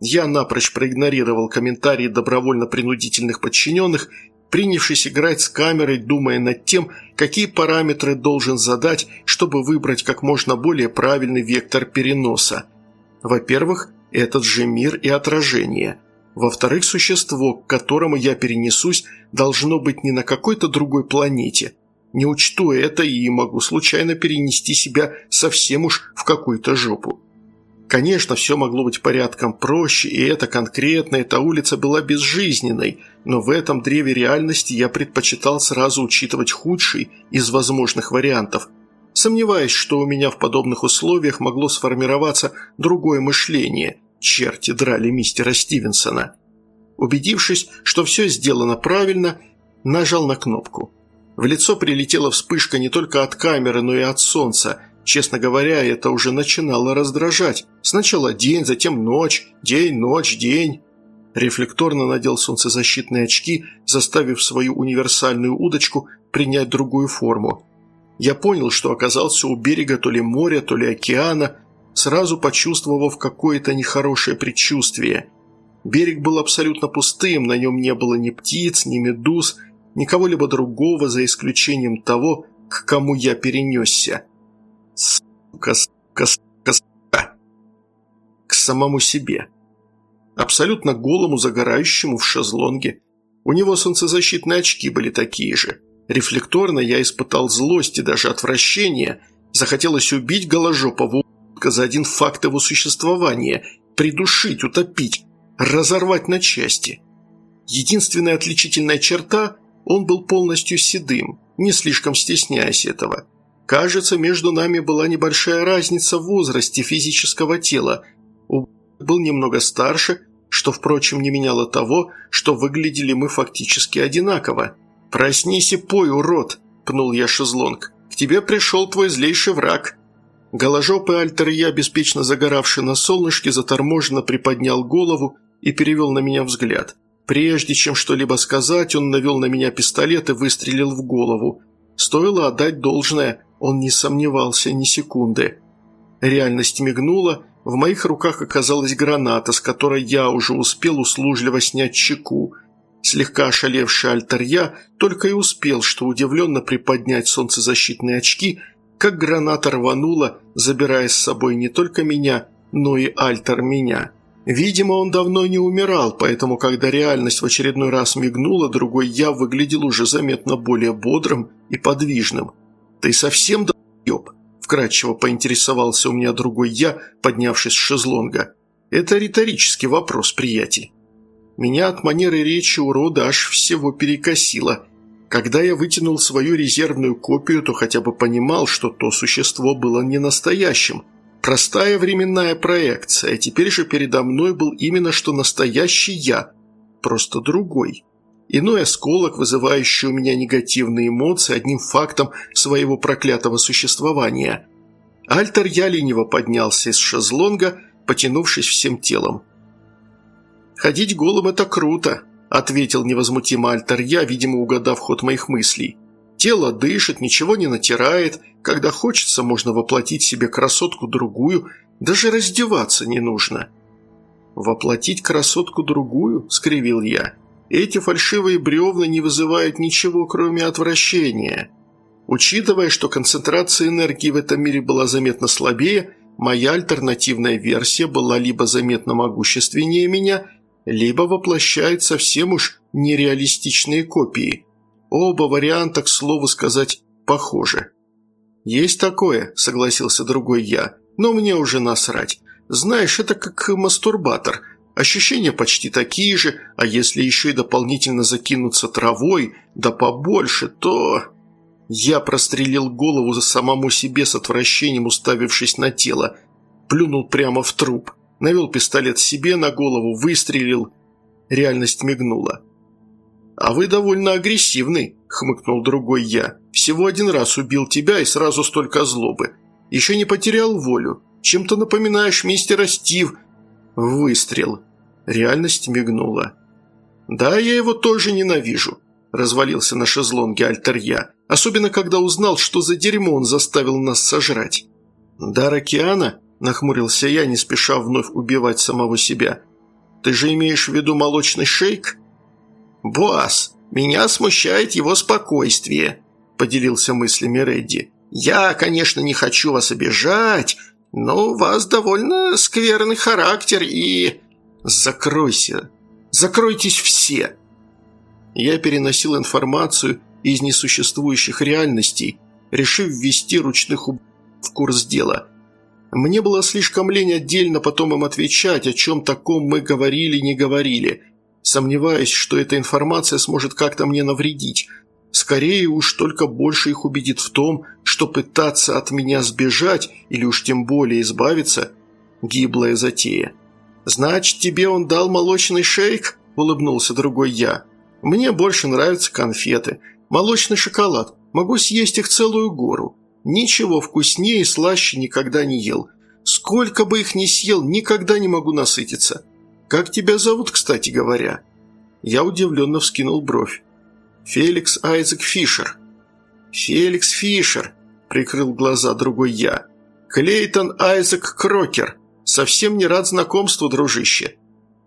Я напрочь проигнорировал комментарии добровольно-принудительных подчиненных, принявшись играть с камерой, думая над тем, какие параметры должен задать, чтобы выбрать как можно более правильный вектор переноса. Во-первых, этот же мир и отражение. Во-вторых, существо, к которому я перенесусь, должно быть не на какой-то другой планете – не учту это и могу случайно перенести себя совсем уж в какую-то жопу. Конечно, все могло быть порядком проще, и эта конкретная, эта улица была безжизненной, но в этом древе реальности я предпочитал сразу учитывать худший из возможных вариантов. Сомневаюсь, что у меня в подобных условиях могло сформироваться другое мышление. Черти драли мистера Стивенсона. Убедившись, что все сделано правильно, нажал на кнопку. В лицо прилетела вспышка не только от камеры, но и от солнца. Честно говоря, это уже начинало раздражать. Сначала день, затем ночь, день, ночь, день. Рефлекторно надел солнцезащитные очки, заставив свою универсальную удочку принять другую форму. Я понял, что оказался у берега то ли моря, то ли океана, сразу почувствовав какое-то нехорошее предчувствие. Берег был абсолютно пустым, на нем не было ни птиц, ни медуз, никого-либо другого, за исключением того, к кому я перенесся. Сука, сука, сука, сука. К самому себе. Абсолютно голому, загорающему в шезлонге. У него солнцезащитные очки были такие же. Рефлекторно я испытал злость и даже отвращение. Захотелось убить голожопого за один факт его существования, придушить, утопить, разорвать на части. Единственная отличительная черта он был полностью седым, не слишком стесняясь этого. Кажется, между нами была небольшая разница в возрасте физического тела. У был немного старше, что, впрочем, не меняло того, что выглядели мы фактически одинаково. «Проснись и пой, урод!» – пнул я шезлонг. «К тебе пришел твой злейший враг!» Голожопый альтер я, беспечно загоравший на солнышке, заторможенно приподнял голову и перевел на меня взгляд. Прежде чем что-либо сказать, он навел на меня пистолет и выстрелил в голову. Стоило отдать должное, он не сомневался ни секунды. Реальность мигнула, в моих руках оказалась граната, с которой я уже успел услужливо снять чеку. Слегка ошалевший альтер я только и успел, что удивленно приподнять солнцезащитные очки, как граната рванула, забирая с собой не только меня, но и альтер меня. Видимо, он давно не умирал, поэтому, когда реальность в очередной раз мигнула, другой я выглядел уже заметно более бодрым и подвижным. «Ты совсем долб?» – вкратчиво поинтересовался у меня другой я, поднявшись с шезлонга. «Это риторический вопрос, приятель». Меня от манеры речи урода аж всего перекосило. Когда я вытянул свою резервную копию, то хотя бы понимал, что то существо было не настоящим – Простая временная проекция, теперь же передо мной был именно что настоящий я, просто другой. Иной осколок, вызывающий у меня негативные эмоции одним фактом своего проклятого существования. Альтер я лениво поднялся из шезлонга, потянувшись всем телом. «Ходить голым – это круто», – ответил невозмутимо Альтер я, видимо, угадав ход моих мыслей. Тело дышит, ничего не натирает. Когда хочется, можно воплотить себе красотку-другую. Даже раздеваться не нужно». «Воплотить красотку-другую?» – скривил я. «Эти фальшивые бревна не вызывают ничего, кроме отвращения. Учитывая, что концентрация энергии в этом мире была заметно слабее, моя альтернативная версия была либо заметно могущественнее меня, либо воплощает совсем уж нереалистичные копии. Оба варианта, к слову сказать, похожи. «Есть такое», – согласился другой я, – «но мне уже насрать. Знаешь, это как мастурбатор. Ощущения почти такие же, а если еще и дополнительно закинуться травой, да побольше, то... Я прострелил голову за самому себе с отвращением, уставившись на тело. Плюнул прямо в труп. Навел пистолет себе на голову, выстрелил. Реальность мигнула. «А вы довольно агрессивный», — хмыкнул другой я. «Всего один раз убил тебя и сразу столько злобы. Еще не потерял волю. Чем-то напоминаешь мистера Стив». Выстрел. Реальность мигнула. «Да, я его тоже ненавижу», – развалился на шезлонге Альтерья. «Особенно, когда узнал, что за дерьмо он заставил нас сожрать». «Дар океана?» – нахмурился я, не спеша вновь убивать самого себя. «Ты же имеешь в виду молочный шейк?» «Босс, меня смущает его спокойствие», – поделился мыслями Редди. «Я, конечно, не хочу вас обижать, но у вас довольно скверный характер и...» «Закройся! Закройтесь все!» Я переносил информацию из несуществующих реальностей, решив ввести ручных уб... в курс дела. Мне было слишком лень отдельно потом им отвечать, о чем таком мы говорили, не говорили. Сомневаюсь, что эта информация сможет как-то мне навредить. Скорее уж только больше их убедит в том, что пытаться от меня сбежать, или уж тем более избавиться – гиблая затея. «Значит, тебе он дал молочный шейк?» – улыбнулся другой я. «Мне больше нравятся конфеты. Молочный шоколад. Могу съесть их целую гору. Ничего вкуснее и слаще никогда не ел. Сколько бы их ни съел, никогда не могу насытиться. Как тебя зовут, кстати говоря?» Я удивленно вскинул бровь. «Феликс Айзек Фишер». «Феликс Фишер», – прикрыл глаза другой я. «Клейтон Айзек Крокер». Совсем не рад знакомству, дружище».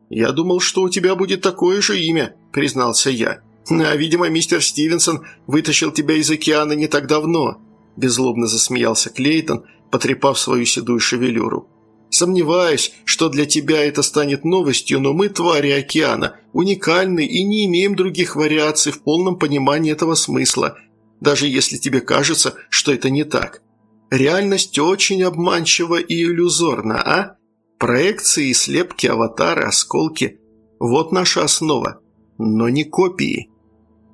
«Я думал, что у тебя будет такое же имя», – признался я. «А, видимо, мистер Стивенсон вытащил тебя из океана не так давно», – беззлобно засмеялся Клейтон, потрепав свою седую шевелюру. «Сомневаюсь, что для тебя это станет новостью, но мы, твари океана, уникальны и не имеем других вариаций в полном понимании этого смысла, даже если тебе кажется, что это не так. Реальность очень обманчива и иллюзорна, а? Проекции, слепки, аватары, осколки – вот наша основа, но не копии.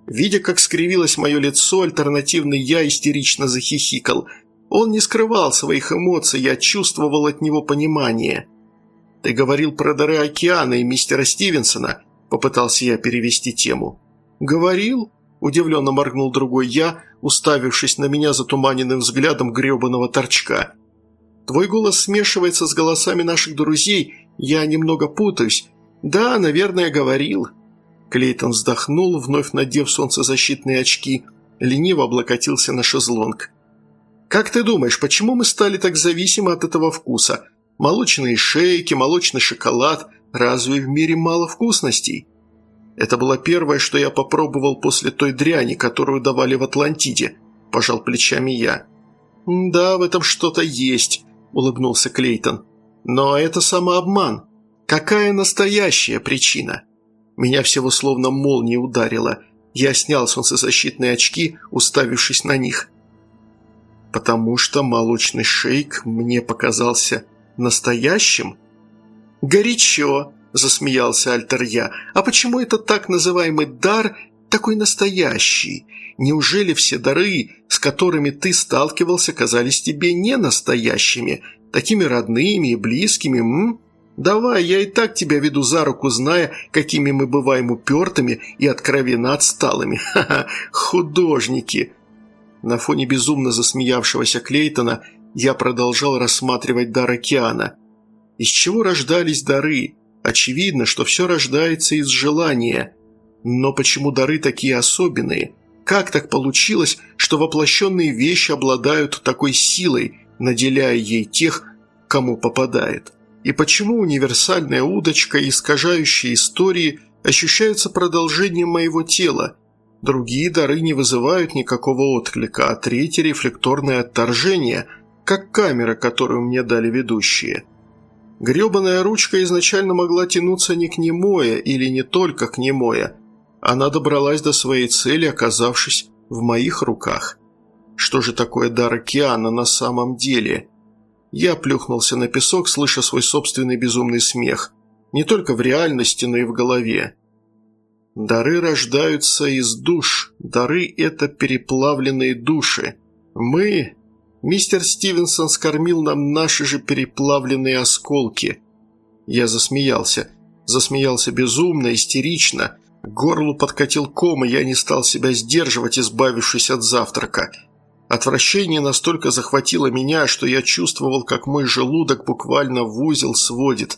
Видя, как скривилось мое лицо, альтернативный я истерично захихикал. Он не скрывал своих эмоций, я чувствовал от него понимание. «Ты говорил про дары океана и мистера Стивенсона», – попытался я перевести тему. «Говорил?» – удивленно моргнул другой я, уставившись на меня затуманенным взглядом гребаного торчка. «Твой голос смешивается с голосами наших друзей, я немного путаюсь. Да, наверное, говорил». Клейтон вздохнул, вновь надев солнцезащитные очки, лениво облокотился на шезлонг. «Как ты думаешь, почему мы стали так зависимы от этого вкуса? Молочные шейки, молочный шоколад. Разве в мире мало вкусностей?» Это было первое, что я попробовал после той дряни, которую давали в Атлантиде», – пожал плечами я. «Да, в этом что-то есть», – улыбнулся Клейтон. «Но это самообман. Какая настоящая причина?» Меня всего словно молнией ударило. Я снял солнцезащитные очки, уставившись на них. «Потому что молочный шейк мне показался настоящим?» «Горячо», – засмеялся Альтерья. «А почему этот так называемый дар такой настоящий? Неужели все дары, с которыми ты сталкивался, казались тебе не настоящими, такими родными и близкими, м? Давай, я и так тебя веду за руку, зная, какими мы бываем упертыми и откровенно отсталыми. Ха-ха, художники!» На фоне безумно засмеявшегося Клейтона я продолжал рассматривать дар океана. Из чего рождались дары? Очевидно, что все рождается из желания. Но почему дары такие особенные? Как так получилось, что воплощенные вещи обладают такой силой, наделяя ей тех, кому попадает? И почему универсальная удочка, искажающая истории, ощущаются продолжением моего тела? Другие дары не вызывают никакого отклика, а третье – рефлекторное отторжение, как камера, которую мне дали ведущие – Гребаная ручка изначально могла тянуться не к немое или не только к немое. Она добралась до своей цели, оказавшись в моих руках. Что же такое дар океана на самом деле? Я плюхнулся на песок, слыша свой собственный безумный смех. Не только в реальности, но и в голове. Дары рождаются из душ. Дары – это переплавленные души. Мы... Мистер Стивенсон скормил нам наши же переплавленные осколки. Я засмеялся. Засмеялся безумно, истерично. К горлу подкатил ком, и я не стал себя сдерживать, избавившись от завтрака. Отвращение настолько захватило меня, что я чувствовал, как мой желудок буквально в узел сводит.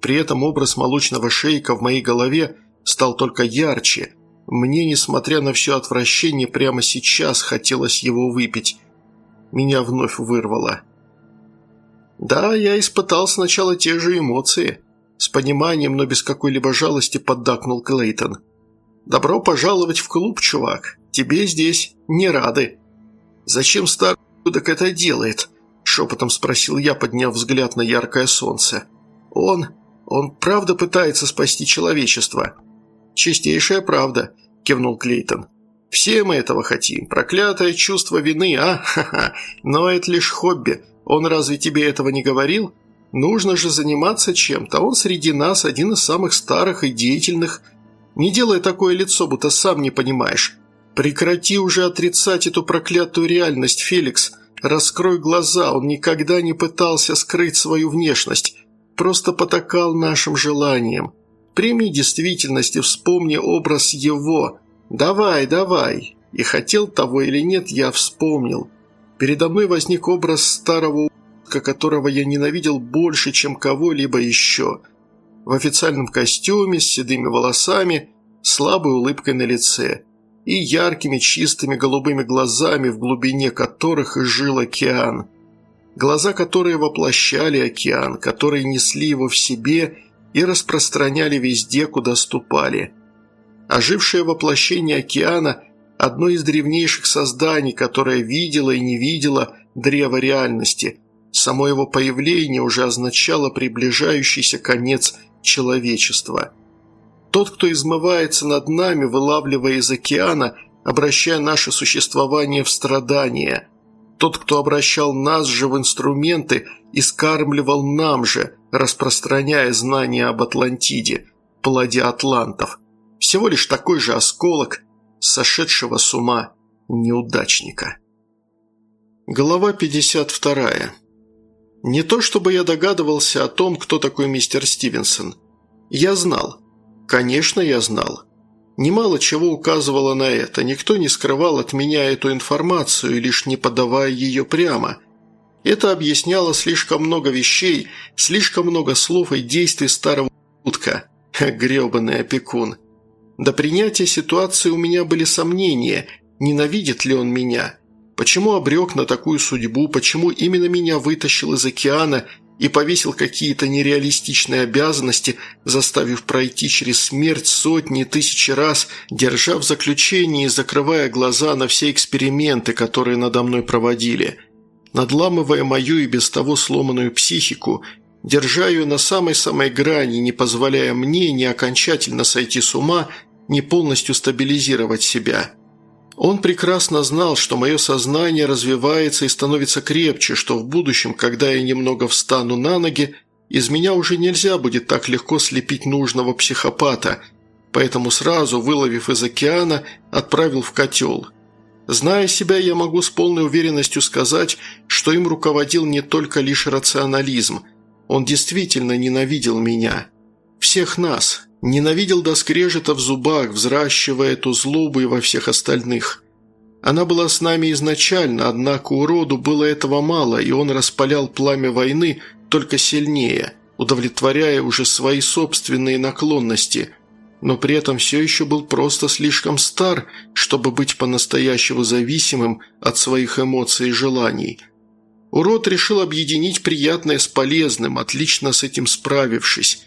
При этом образ молочного шейка в моей голове стал только ярче. Мне, несмотря на все отвращение, прямо сейчас хотелось его выпить. Меня вновь вырвало. Да, я испытал сначала те же эмоции. С пониманием, но без какой-либо жалости поддакнул Клейтон. «Добро пожаловать в клуб, чувак. Тебе здесь не рады». «Зачем старый так это делает?» – шепотом спросил я, подняв взгляд на яркое солнце. «Он... он правда пытается спасти человечество?» «Чистейшая правда», – кивнул Клейтон. «Все мы этого хотим. Проклятое чувство вины, а? Ха-ха. Но это лишь хобби. Он разве тебе этого не говорил? Нужно же заниматься чем-то. Он среди нас один из самых старых и деятельных. Не делай такое лицо, будто сам не понимаешь. Прекрати уже отрицать эту проклятую реальность, Феликс. Раскрой глаза, он никогда не пытался скрыть свою внешность. Просто потакал нашим желаниям. Прими действительность и вспомни образ его. Давай, давай. И хотел того или нет, я вспомнил. Передо мной возник образ старого ублюдка, которого я ненавидел больше, чем кого-либо еще. В официальном костюме, с седыми волосами, слабой улыбкой на лице и яркими чистыми голубыми глазами, в глубине которых жил океан. Глаза, которые воплощали океан, которые несли его в себе и распространяли везде, куда ступали. Ожившее воплощение океана – одно из древнейших созданий, которое видело и не видело древо реальности. Само его появление уже означало приближающийся конец человечества. Тот, кто измывается над нами, вылавливая из океана, обращая наше существование в страдания – тот, кто обращал нас же в инструменты и скармливал нам же, распространяя знания об Атлантиде, плоде атлантов. Всего лишь такой же осколок сошедшего с ума неудачника. Глава 52. Не то чтобы я догадывался о том, кто такой мистер Стивенсон. Я знал. Конечно, я знал. Немало чего указывало на это, никто не скрывал от меня эту информацию, лишь не подавая ее прямо. Это объясняло слишком много вещей, слишком много слов и действий старого утка. Гребаный опекун. До принятия ситуации у меня были сомнения, ненавидит ли он меня. Почему обрек на такую судьбу, почему именно меня вытащил из океана и повесил какие-то нереалистичные обязанности, заставив пройти через смерть сотни тысячи раз, держа в заключении и закрывая глаза на все эксперименты, которые надо мной проводили. Надламывая мою и без того сломанную психику, держа ее на самой-самой грани, не позволяя мне ни окончательно сойти с ума, ни полностью стабилизировать себя». Он прекрасно знал, что мое сознание развивается и становится крепче, что в будущем, когда я немного встану на ноги, из меня уже нельзя будет так легко слепить нужного психопата, поэтому сразу, выловив из океана, отправил в котел. Зная себя, я могу с полной уверенностью сказать, что им руководил не только лишь рационализм. Он действительно ненавидел меня. Всех нас, Ненавидел до скрежета в зубах, взращивая эту злобу и во всех остальных. Она была с нами изначально, однако уроду было этого мало, и он распалял пламя войны только сильнее, удовлетворяя уже свои собственные наклонности, но при этом все еще был просто слишком стар, чтобы быть по-настоящему зависимым от своих эмоций и желаний. Урод решил объединить приятное с полезным, отлично с этим справившись,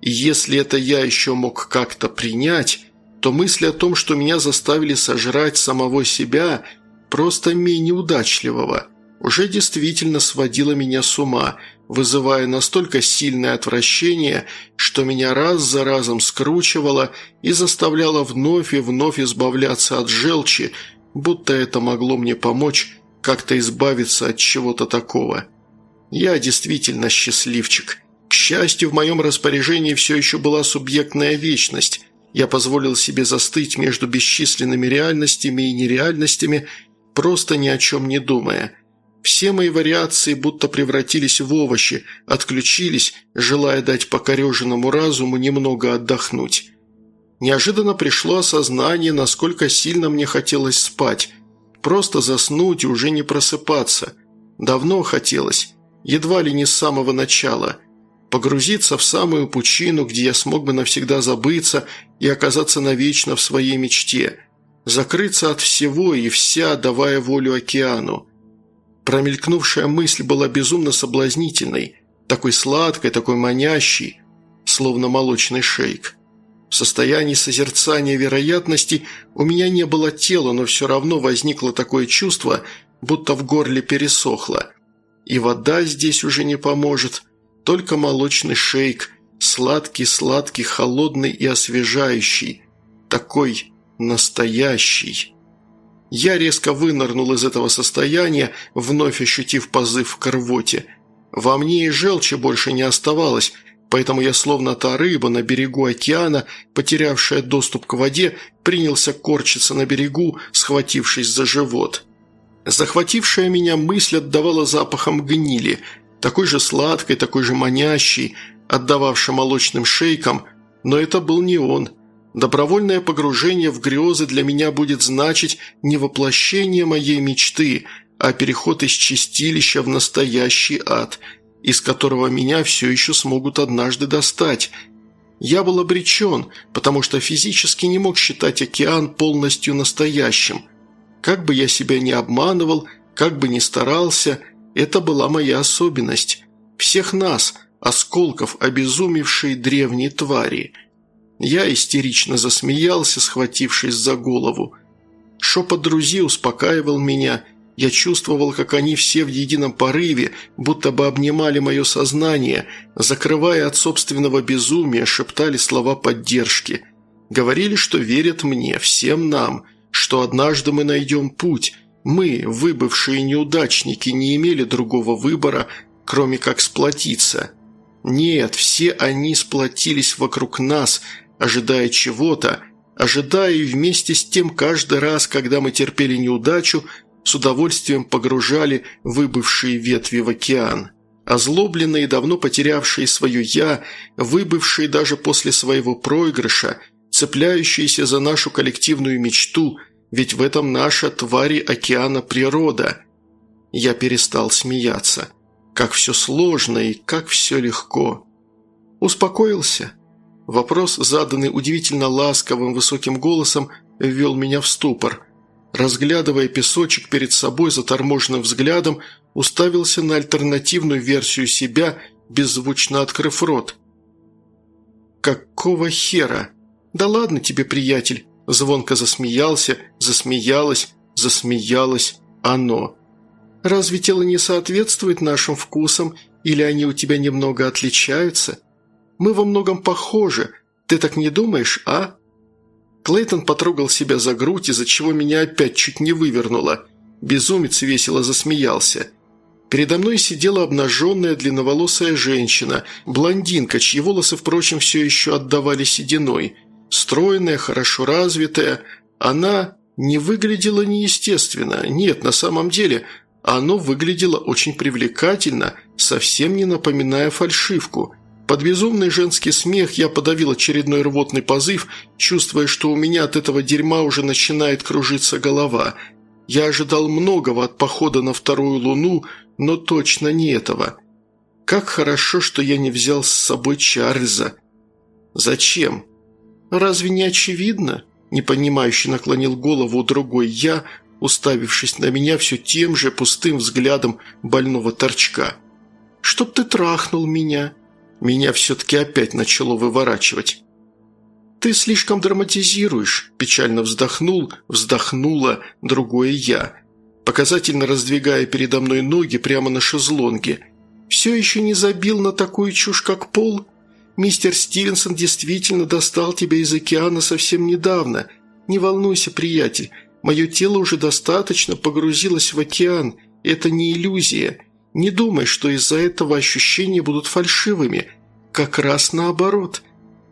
и если это я еще мог как-то принять, то мысль о том, что меня заставили сожрать самого себя, просто менее удачливого, уже действительно сводила меня с ума, вызывая настолько сильное отвращение, что меня раз за разом скручивало и заставляло вновь и вновь избавляться от желчи, будто это могло мне помочь как-то избавиться от чего-то такого. Я действительно счастливчик – счастью, в моем распоряжении все еще была субъектная вечность. Я позволил себе застыть между бесчисленными реальностями и нереальностями, просто ни о чем не думая. Все мои вариации будто превратились в овощи, отключились, желая дать покореженному разуму немного отдохнуть. Неожиданно пришло осознание, насколько сильно мне хотелось спать. Просто заснуть и уже не просыпаться. Давно хотелось, едва ли не с самого начала. Погрузиться в самую пучину, где я смог бы навсегда забыться и оказаться навечно в своей мечте. Закрыться от всего и вся, давая волю океану. Промелькнувшая мысль была безумно соблазнительной, такой сладкой, такой манящей, словно молочный шейк. В состоянии созерцания вероятности у меня не было тела, но все равно возникло такое чувство, будто в горле пересохло. И вода здесь уже не поможет, только молочный шейк, сладкий-сладкий, холодный и освежающий, такой настоящий. Я резко вынырнул из этого состояния, вновь ощутив позыв к рвоте. Во мне и желчи больше не оставалось, поэтому я, словно та рыба на берегу океана, потерявшая доступ к воде, принялся корчиться на берегу, схватившись за живот. Захватившая меня мысль отдавала запахом гнили, такой же сладкой, такой же манящей, отдававшей молочным шейком, но это был не он. Добровольное погружение в грезы для меня будет значить не воплощение моей мечты, а переход из чистилища в настоящий ад – из которого меня все еще смогут однажды достать. Я был обречен, потому что физически не мог считать океан полностью настоящим. Как бы я себя ни обманывал, как бы ни старался, это была моя особенность. Всех нас, осколков обезумевшей древней твари. Я истерично засмеялся, схватившись за голову. Шепот друзей успокаивал меня – я чувствовал, как они все в едином порыве, будто бы обнимали мое сознание, закрывая от собственного безумия, шептали слова поддержки. Говорили, что верят мне, всем нам, что однажды мы найдем путь. Мы, выбывшие неудачники, не имели другого выбора, кроме как сплотиться. Нет, все они сплотились вокруг нас, ожидая чего-то, ожидая и вместе с тем каждый раз, когда мы терпели неудачу, с удовольствием погружали выбывшие ветви в океан. Озлобленные, давно потерявшие свое «я», выбывшие даже после своего проигрыша, цепляющиеся за нашу коллективную мечту, ведь в этом наша твари океана природа. Я перестал смеяться. Как все сложно и как все легко. Успокоился? Вопрос, заданный удивительно ласковым высоким голосом, ввел меня в ступор – разглядывая песочек перед собой заторможенным взглядом, уставился на альтернативную версию себя, беззвучно открыв рот. «Какого хера? Да ладно тебе, приятель!» Звонко засмеялся, засмеялась, засмеялось оно. «Разве тело не соответствует нашим вкусам, или они у тебя немного отличаются? Мы во многом похожи, ты так не думаешь, а?» Клейтон потрогал себя за грудь, из-за чего меня опять чуть не вывернуло. Безумец весело засмеялся. Передо мной сидела обнаженная длинноволосая женщина, блондинка, чьи волосы, впрочем, все еще отдавали сединой. Стройная, хорошо развитая, она не выглядела неестественно. Нет, на самом деле, оно выглядело очень привлекательно, совсем не напоминая фальшивку. Под безумный женский смех я подавил очередной рвотный позыв, чувствуя, что у меня от этого дерьма уже начинает кружиться голова. Я ожидал многого от похода на вторую луну, но точно не этого. Как хорошо, что я не взял с собой Чарльза. Зачем? Разве не очевидно? Непонимающе наклонил голову другой я, уставившись на меня все тем же пустым взглядом больного торчка. «Чтоб ты трахнул меня», меня все-таки опять начало выворачивать. «Ты слишком драматизируешь», – печально вздохнул, вздохнула другое «я», показательно раздвигая передо мной ноги прямо на шезлонге. «Все еще не забил на такую чушь, как пол? Мистер Стивенсон действительно достал тебя из океана совсем недавно. Не волнуйся, приятель, мое тело уже достаточно погрузилось в океан, это не иллюзия». Не думай, что из-за этого ощущения будут фальшивыми. как раз наоборот.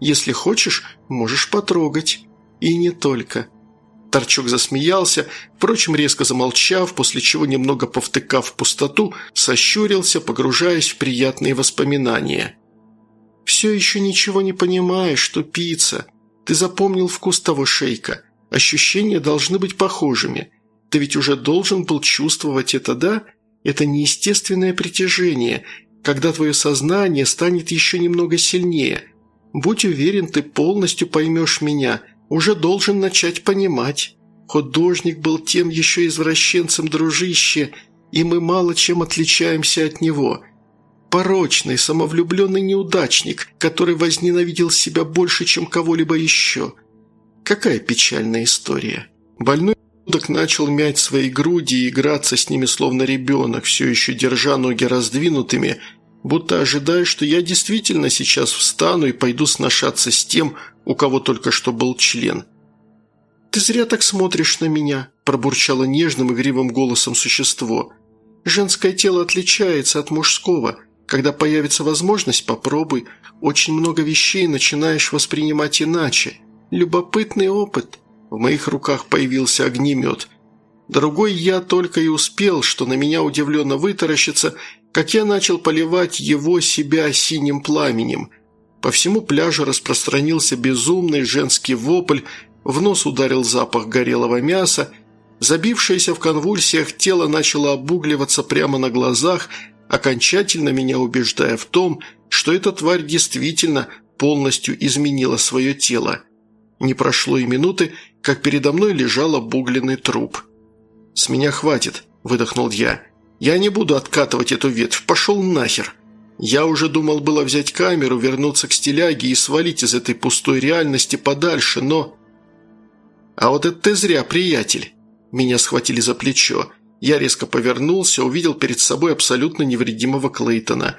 Если хочешь, можешь потрогать. И не только». Торчок засмеялся, впрочем, резко замолчав, после чего, немного повтыкав пустоту, сощурился, погружаясь в приятные воспоминания. «Все еще ничего не понимаешь, тупица. Ты запомнил вкус того шейка. Ощущения должны быть похожими. Ты ведь уже должен был чувствовать это, да? Это неестественное притяжение, когда твое сознание станет еще немного сильнее. Будь уверен, ты полностью поймешь меня, уже должен начать понимать. Художник был тем еще извращенцем, дружище, и мы мало чем отличаемся от него. Порочный, самовлюбленный неудачник, который возненавидел себя больше, чем кого-либо еще. Какая печальная история. Больной Удок начал мять свои груди и играться с ними словно ребенок, все еще держа ноги раздвинутыми, будто ожидая, что я действительно сейчас встану и пойду сношаться с тем, у кого только что был член. «Ты зря так смотришь на меня», – пробурчало нежным игривым голосом существо. «Женское тело отличается от мужского. Когда появится возможность, попробуй. Очень много вещей начинаешь воспринимать иначе. Любопытный опыт». В моих руках появился огнемет. Другой я только и успел, что на меня удивленно вытаращиться, как я начал поливать его себя синим пламенем. По всему пляжу распространился безумный женский вопль, в нос ударил запах горелого мяса, забившееся в конвульсиях тело начало обугливаться прямо на глазах, окончательно меня убеждая в том, что эта тварь действительно полностью изменила свое тело. Не прошло и минуты, как передо мной лежал обугленный труп. «С меня хватит», – выдохнул я. «Я не буду откатывать эту ветвь, пошел нахер». Я уже думал было взять камеру, вернуться к стиляге и свалить из этой пустой реальности подальше, но... «А вот это ты зря, приятель!» Меня схватили за плечо. Я резко повернулся, увидел перед собой абсолютно невредимого Клейтона.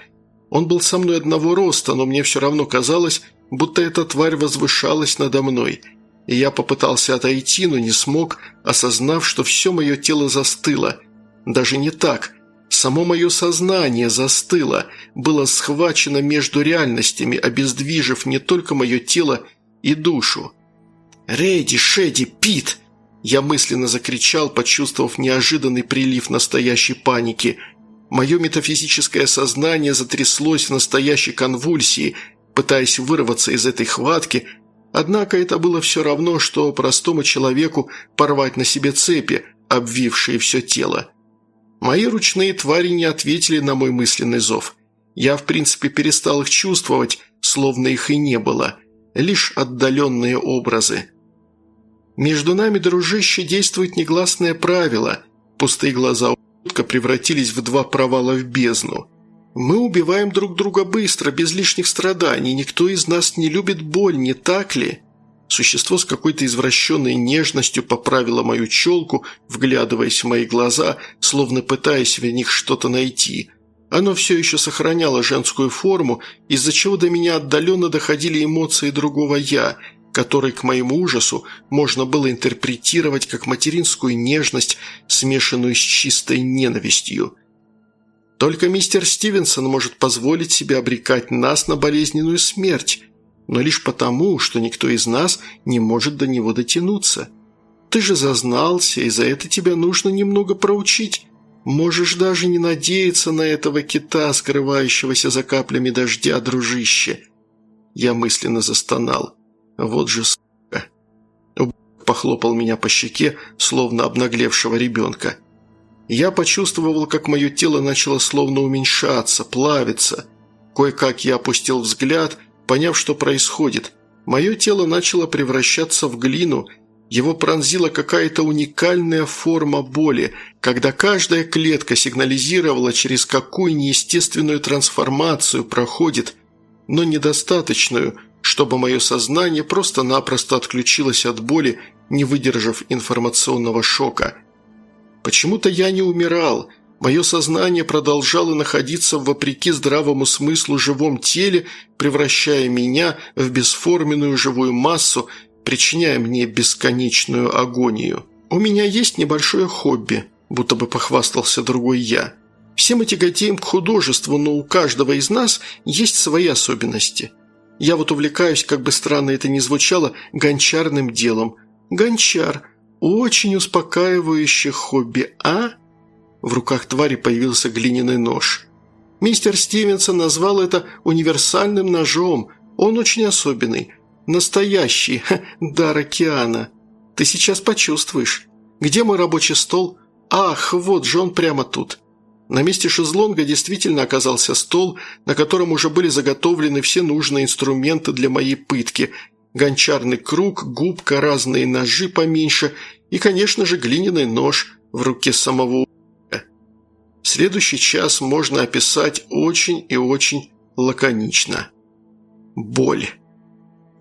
Он был со мной одного роста, но мне все равно казалось, будто эта тварь возвышалась надо мной – и я попытался отойти, но не смог, осознав, что все мое тело застыло. Даже не так. Само мое сознание застыло, было схвачено между реальностями, обездвижив не только мое тело и душу. «Рейди, Шеди, Пит!» Я мысленно закричал, почувствовав неожиданный прилив настоящей паники. Мое метафизическое сознание затряслось в настоящей конвульсии, пытаясь вырваться из этой хватки, Однако это было все равно, что простому человеку порвать на себе цепи, обвившие все тело. Мои ручные твари не ответили на мой мысленный зов. Я, в принципе, перестал их чувствовать, словно их и не было. Лишь отдаленные образы. Между нами, дружище, действует негласное правило. Пустые глаза утка превратились в два провала в бездну. Мы убиваем друг друга быстро, без лишних страданий. Никто из нас не любит боль, не так ли?» Существо с какой-то извращенной нежностью поправило мою челку, вглядываясь в мои глаза, словно пытаясь в них что-то найти. Оно все еще сохраняло женскую форму, из-за чего до меня отдаленно доходили эмоции другого «я», который, к моему ужасу, можно было интерпретировать как материнскую нежность, смешанную с чистой ненавистью. Только мистер Стивенсон может позволить себе обрекать нас на болезненную смерть, но лишь потому, что никто из нас не может до него дотянуться. Ты же зазнался, и за это тебя нужно немного проучить. Можешь даже не надеяться на этого кита, скрывающегося за каплями дождя, дружище. Я мысленно застонал. Вот же сука. Похлопал меня по щеке, словно обнаглевшего ребенка. Я почувствовал, как мое тело начало словно уменьшаться, плавиться. Кое-как я опустил взгляд, поняв, что происходит. Мое тело начало превращаться в глину, его пронзила какая-то уникальная форма боли, когда каждая клетка сигнализировала, через какую неестественную трансформацию проходит, но недостаточную, чтобы мое сознание просто-напросто отключилось от боли, не выдержав информационного шока – Почему-то я не умирал. Мое сознание продолжало находиться вопреки здравому смыслу живом теле, превращая меня в бесформенную живую массу, причиняя мне бесконечную агонию. «У меня есть небольшое хобби», – будто бы похвастался другой я. Все мы тяготеем к художеству, но у каждого из нас есть свои особенности. Я вот увлекаюсь, как бы странно это ни звучало, гончарным делом. Гончар – очень успокаивающее хобби, а? В руках твари появился глиняный нож. Мистер Стивенсон назвал это универсальным ножом. Он очень особенный. Настоящий, ха, дар океана. Ты сейчас почувствуешь. Где мой рабочий стол? Ах, вот же он прямо тут. На месте шезлонга действительно оказался стол, на котором уже были заготовлены все нужные инструменты для моей пытки. Гончарный круг, губка, разные ножи поменьше и, конечно же, глиняный нож в руке самого Следующий час можно описать очень и очень лаконично. Боль.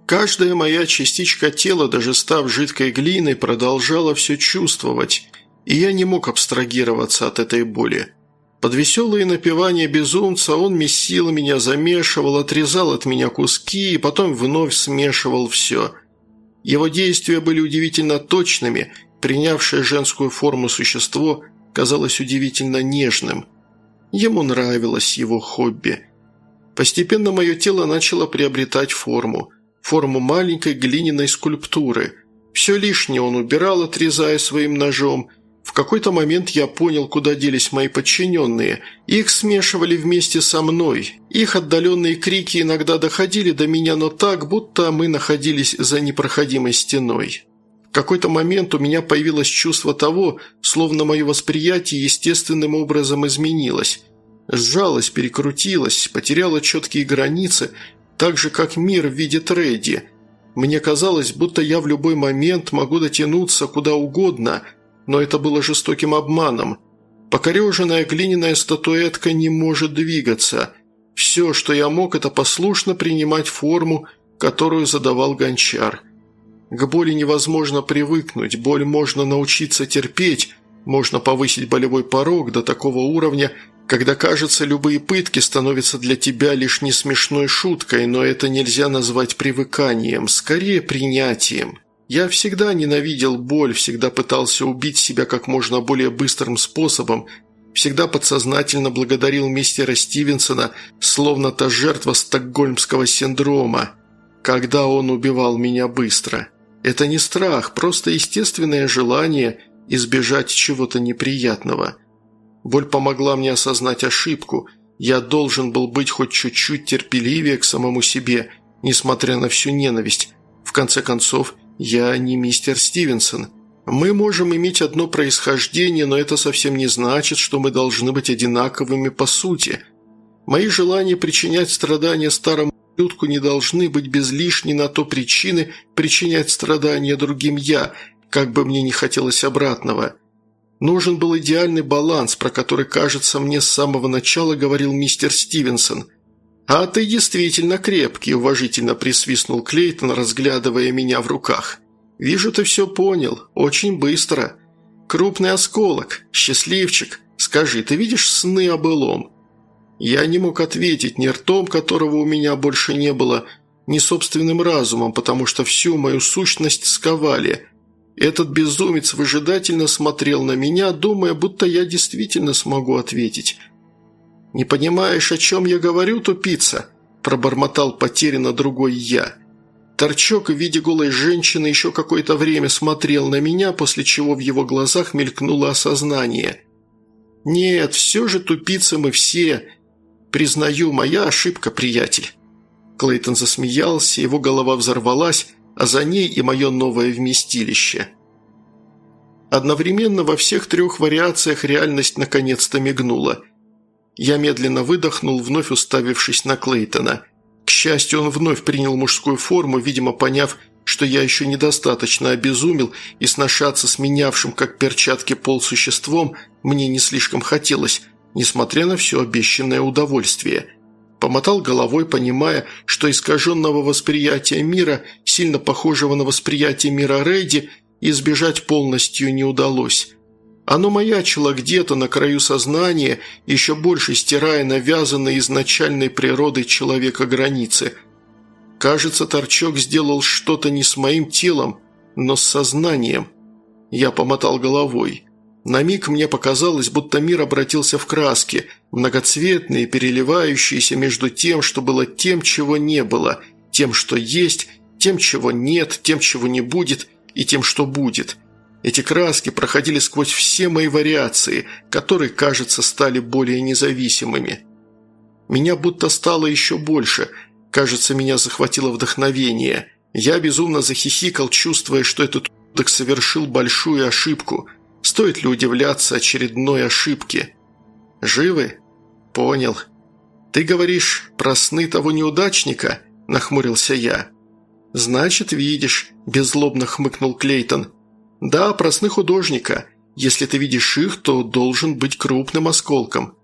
Каждая моя частичка тела, даже став жидкой глиной, продолжала все чувствовать, и я не мог абстрагироваться от этой боли. Под веселые напевания безумца он месил меня, замешивал, отрезал от меня куски и потом вновь смешивал все. Его действия были удивительно точными, принявшее женскую форму существо казалось удивительно нежным. Ему нравилось его хобби. Постепенно мое тело начало приобретать форму. Форму маленькой глиняной скульптуры. Все лишнее он убирал, отрезая своим ножом. В какой-то момент я понял, куда делись мои подчиненные. Их смешивали вместе со мной. Их отдаленные крики иногда доходили до меня, но так, будто мы находились за непроходимой стеной какой-то момент у меня появилось чувство того, словно мое восприятие естественным образом изменилось. Сжалось, перекрутилось, потеряло четкие границы, так же, как мир видит Редди. Мне казалось, будто я в любой момент могу дотянуться куда угодно, но это было жестоким обманом. Покореженная глиняная статуэтка не может двигаться. Все, что я мог, это послушно принимать форму, которую задавал гончар – к боли невозможно привыкнуть, боль можно научиться терпеть, можно повысить болевой порог до такого уровня, когда, кажется, любые пытки становятся для тебя лишь не смешной шуткой, но это нельзя назвать привыканием, скорее принятием. Я всегда ненавидел боль, всегда пытался убить себя как можно более быстрым способом, всегда подсознательно благодарил мистера Стивенсона, словно та жертва стокгольмского синдрома, когда он убивал меня быстро. Это не страх, просто естественное желание избежать чего-то неприятного. Боль помогла мне осознать ошибку. Я должен был быть хоть чуть-чуть терпеливее к самому себе, несмотря на всю ненависть. В конце концов, я не мистер Стивенсон. Мы можем иметь одно происхождение, но это совсем не значит, что мы должны быть одинаковыми по сути. Мои желания причинять страдания старому ублюдку не должны быть без лишней на то причины причинять страдания другим я, как бы мне не хотелось обратного. Нужен был идеальный баланс, про который, кажется, мне с самого начала говорил мистер Стивенсон. «А ты действительно крепкий», – уважительно присвистнул Клейтон, разглядывая меня в руках. «Вижу, ты все понял. Очень быстро. Крупный осколок. Счастливчик. Скажи, ты видишь сны о былом?» Я не мог ответить ни ртом, которого у меня больше не было, ни собственным разумом, потому что всю мою сущность сковали. Этот безумец выжидательно смотрел на меня, думая, будто я действительно смогу ответить. «Не понимаешь, о чем я говорю, тупица?» – пробормотал потерянно другой я. Торчок в виде голой женщины еще какое-то время смотрел на меня, после чего в его глазах мелькнуло осознание. «Нет, все же тупицы мы все, «Признаю, моя ошибка, приятель». Клейтон засмеялся, его голова взорвалась, а за ней и мое новое вместилище. Одновременно во всех трех вариациях реальность наконец-то мигнула. Я медленно выдохнул, вновь уставившись на Клейтона. К счастью, он вновь принял мужскую форму, видимо, поняв, что я еще недостаточно обезумел, и сношаться с менявшим, как перчатки, полсуществом мне не слишком хотелось – несмотря на все обещанное удовольствие. Помотал головой, понимая, что искаженного восприятия мира, сильно похожего на восприятие мира Рэдди, избежать полностью не удалось. Оно маячило где-то на краю сознания, еще больше стирая навязанные изначальной природой человека границы. Кажется, торчок сделал что-то не с моим телом, но с сознанием. Я помотал головой. На миг мне показалось, будто мир обратился в краски, многоцветные, переливающиеся между тем, что было тем, чего не было, тем, что есть, тем, чего нет, тем, чего не будет и тем, что будет. Эти краски проходили сквозь все мои вариации, которые, кажется, стали более независимыми. Меня будто стало еще больше. Кажется, меня захватило вдохновение. Я безумно захихикал, чувствуя, что этот так совершил большую ошибку. Стоит ли удивляться очередной ошибке? Живы? Понял. Ты говоришь про сны того неудачника? Нахмурился я. Значит, видишь, беззлобно хмыкнул Клейтон. Да, про сны художника. Если ты видишь их, то должен быть крупным осколком.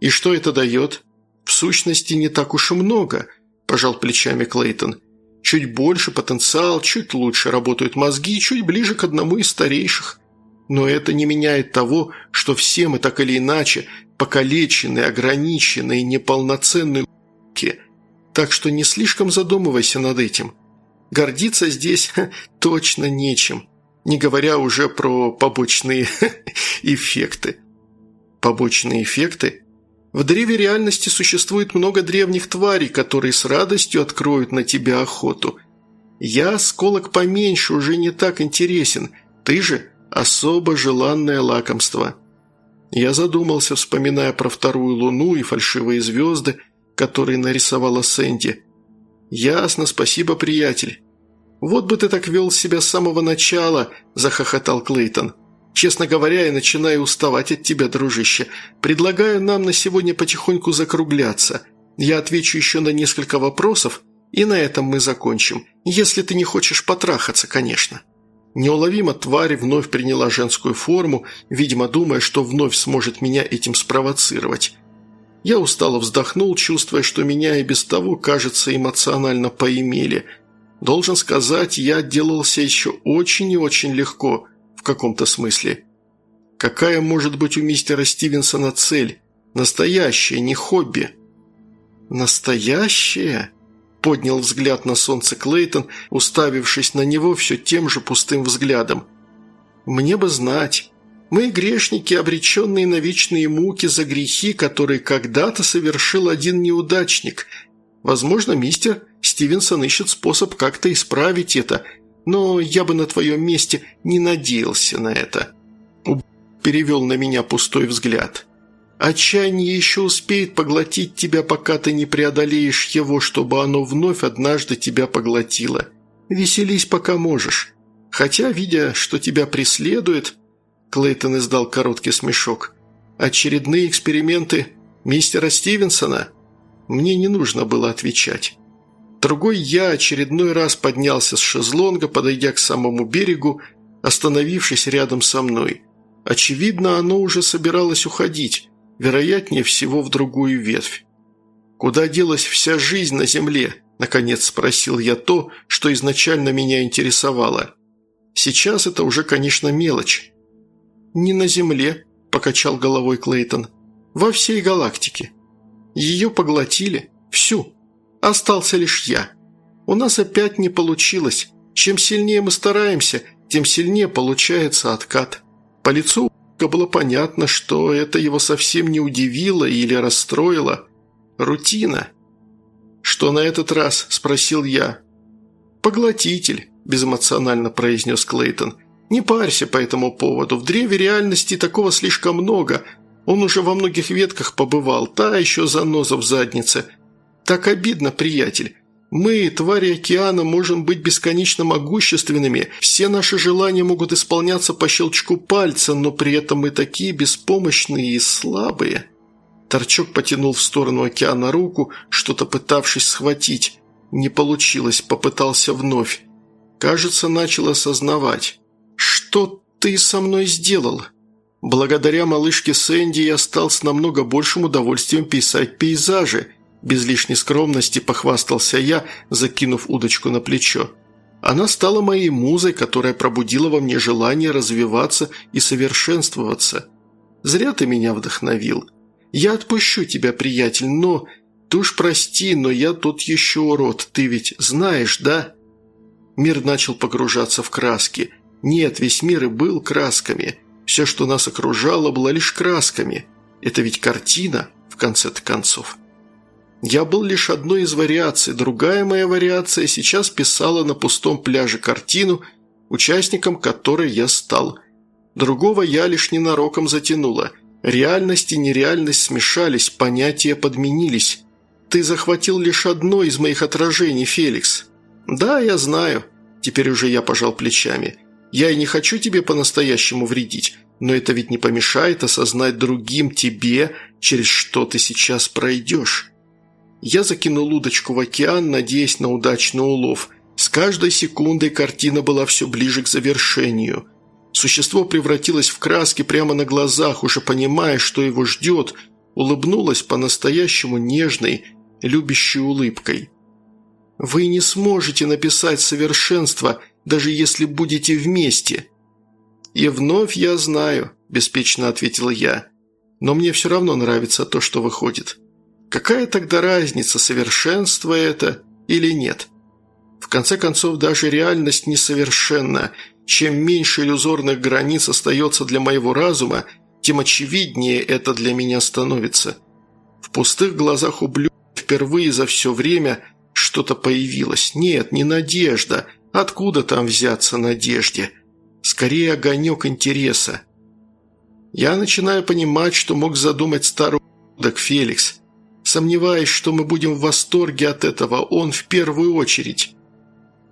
И что это дает? В сущности, не так уж и много, пожал плечами Клейтон. Чуть больше потенциал, чуть лучше работают мозги, чуть ближе к одному из старейших. Но это не меняет того, что все мы так или иначе покалеченные, ограниченные, неполноценные Так что не слишком задумывайся над этим. Гордиться здесь ха, точно нечем, не говоря уже про побочные эффекты. Побочные эффекты? В древе реальности существует много древних тварей, которые с радостью откроют на тебя охоту. Я, осколок поменьше, уже не так интересен. Ты же особо желанное лакомство. Я задумался, вспоминая про вторую луну и фальшивые звезды, которые нарисовала Сэнди. «Ясно, спасибо, приятель». «Вот бы ты так вел себя с самого начала», – захохотал Клейтон. Честно говоря, я начинаю уставать от тебя, дружище. Предлагаю нам на сегодня потихоньку закругляться. Я отвечу еще на несколько вопросов, и на этом мы закончим. Если ты не хочешь потрахаться, конечно». Неуловимо тварь вновь приняла женскую форму, видимо, думая, что вновь сможет меня этим спровоцировать. Я устало вздохнул, чувствуя, что меня и без того, кажется, эмоционально поимели. Должен сказать, я отделался еще очень и очень легко – каком-то смысле. Какая может быть у мистера Стивенсона цель? Настоящая, не хобби. Настоящая? Поднял взгляд на солнце Клейтон, уставившись на него все тем же пустым взглядом. Мне бы знать. Мы грешники, обреченные на вечные муки за грехи, которые когда-то совершил один неудачник. Возможно, мистер Стивенсон ищет способ как-то исправить это – но я бы на твоем месте не надеялся на это». Уб перевел на меня пустой взгляд. «Отчаяние еще успеет поглотить тебя, пока ты не преодолеешь его, чтобы оно вновь однажды тебя поглотило. Веселись, пока можешь. Хотя, видя, что тебя преследует...» Клейтон издал короткий смешок. «Очередные эксперименты мистера Стивенсона?» Мне не нужно было отвечать. Другой я очередной раз поднялся с шезлонга, подойдя к самому берегу, остановившись рядом со мной. Очевидно, оно уже собиралось уходить, вероятнее всего в другую ветвь. «Куда делась вся жизнь на земле?» – наконец спросил я то, что изначально меня интересовало. Сейчас это уже, конечно, мелочь. «Не на земле», – покачал головой Клейтон. «Во всей галактике. Ее поглотили. Всю». Остался лишь я. У нас опять не получилось. Чем сильнее мы стараемся, тем сильнее получается откат. По лицу было понятно, что это его совсем не удивило или расстроило. Рутина. «Что на этот раз?» – спросил я. «Поглотитель», – безэмоционально произнес Клейтон. «Не парься по этому поводу. В древе реальности такого слишком много. Он уже во многих ветках побывал. Та еще заноза в заднице. Так обидно, приятель. Мы, твари океана, можем быть бесконечно могущественными, все наши желания могут исполняться по щелчку пальца, но при этом мы такие беспомощные и слабые». Торчок потянул в сторону океана руку, что-то пытавшись схватить. Не получилось, попытался вновь. Кажется, начал осознавать. «Что ты со мной сделал?» Благодаря малышке Сэнди я стал с намного большим удовольствием писать пейзажи – без лишней скромности похвастался я, закинув удочку на плечо. Она стала моей музой, которая пробудила во мне желание развиваться и совершенствоваться. Зря ты меня вдохновил. Я отпущу тебя, приятель, но... Ты уж прости, но я тут еще урод, ты ведь знаешь, да?» Мир начал погружаться в краски. Нет, весь мир и был красками. Все, что нас окружало, было лишь красками. Это ведь картина, в конце-то концов. Я был лишь одной из вариаций, другая моя вариация сейчас писала на пустом пляже картину, участником которой я стал. Другого я лишь ненароком затянула. Реальность и нереальность смешались, понятия подменились. Ты захватил лишь одно из моих отражений, Феликс. Да, я знаю. Теперь уже я пожал плечами. Я и не хочу тебе по-настоящему вредить, но это ведь не помешает осознать другим тебе, через что ты сейчас пройдешь. Я закинул удочку в океан, надеясь на удачный улов. С каждой секундой картина была все ближе к завершению. Существо превратилось в краски прямо на глазах, уже понимая, что его ждет, улыбнулось по-настоящему нежной, любящей улыбкой. «Вы не сможете написать совершенство», даже если будете вместе». «И вновь я знаю», – беспечно ответила я. «Но мне все равно нравится то, что выходит. Какая тогда разница, совершенство это или нет? В конце концов, даже реальность несовершенна. Чем меньше иллюзорных границ остается для моего разума, тем очевиднее это для меня становится. В пустых глазах ублюдка впервые за все время что-то появилось. Нет, не надежда – Откуда там взяться надежде? Скорее огонек интереса. Я начинаю понимать, что мог задумать старый удок Феликс. Сомневаюсь, что мы будем в восторге от этого, он в первую очередь.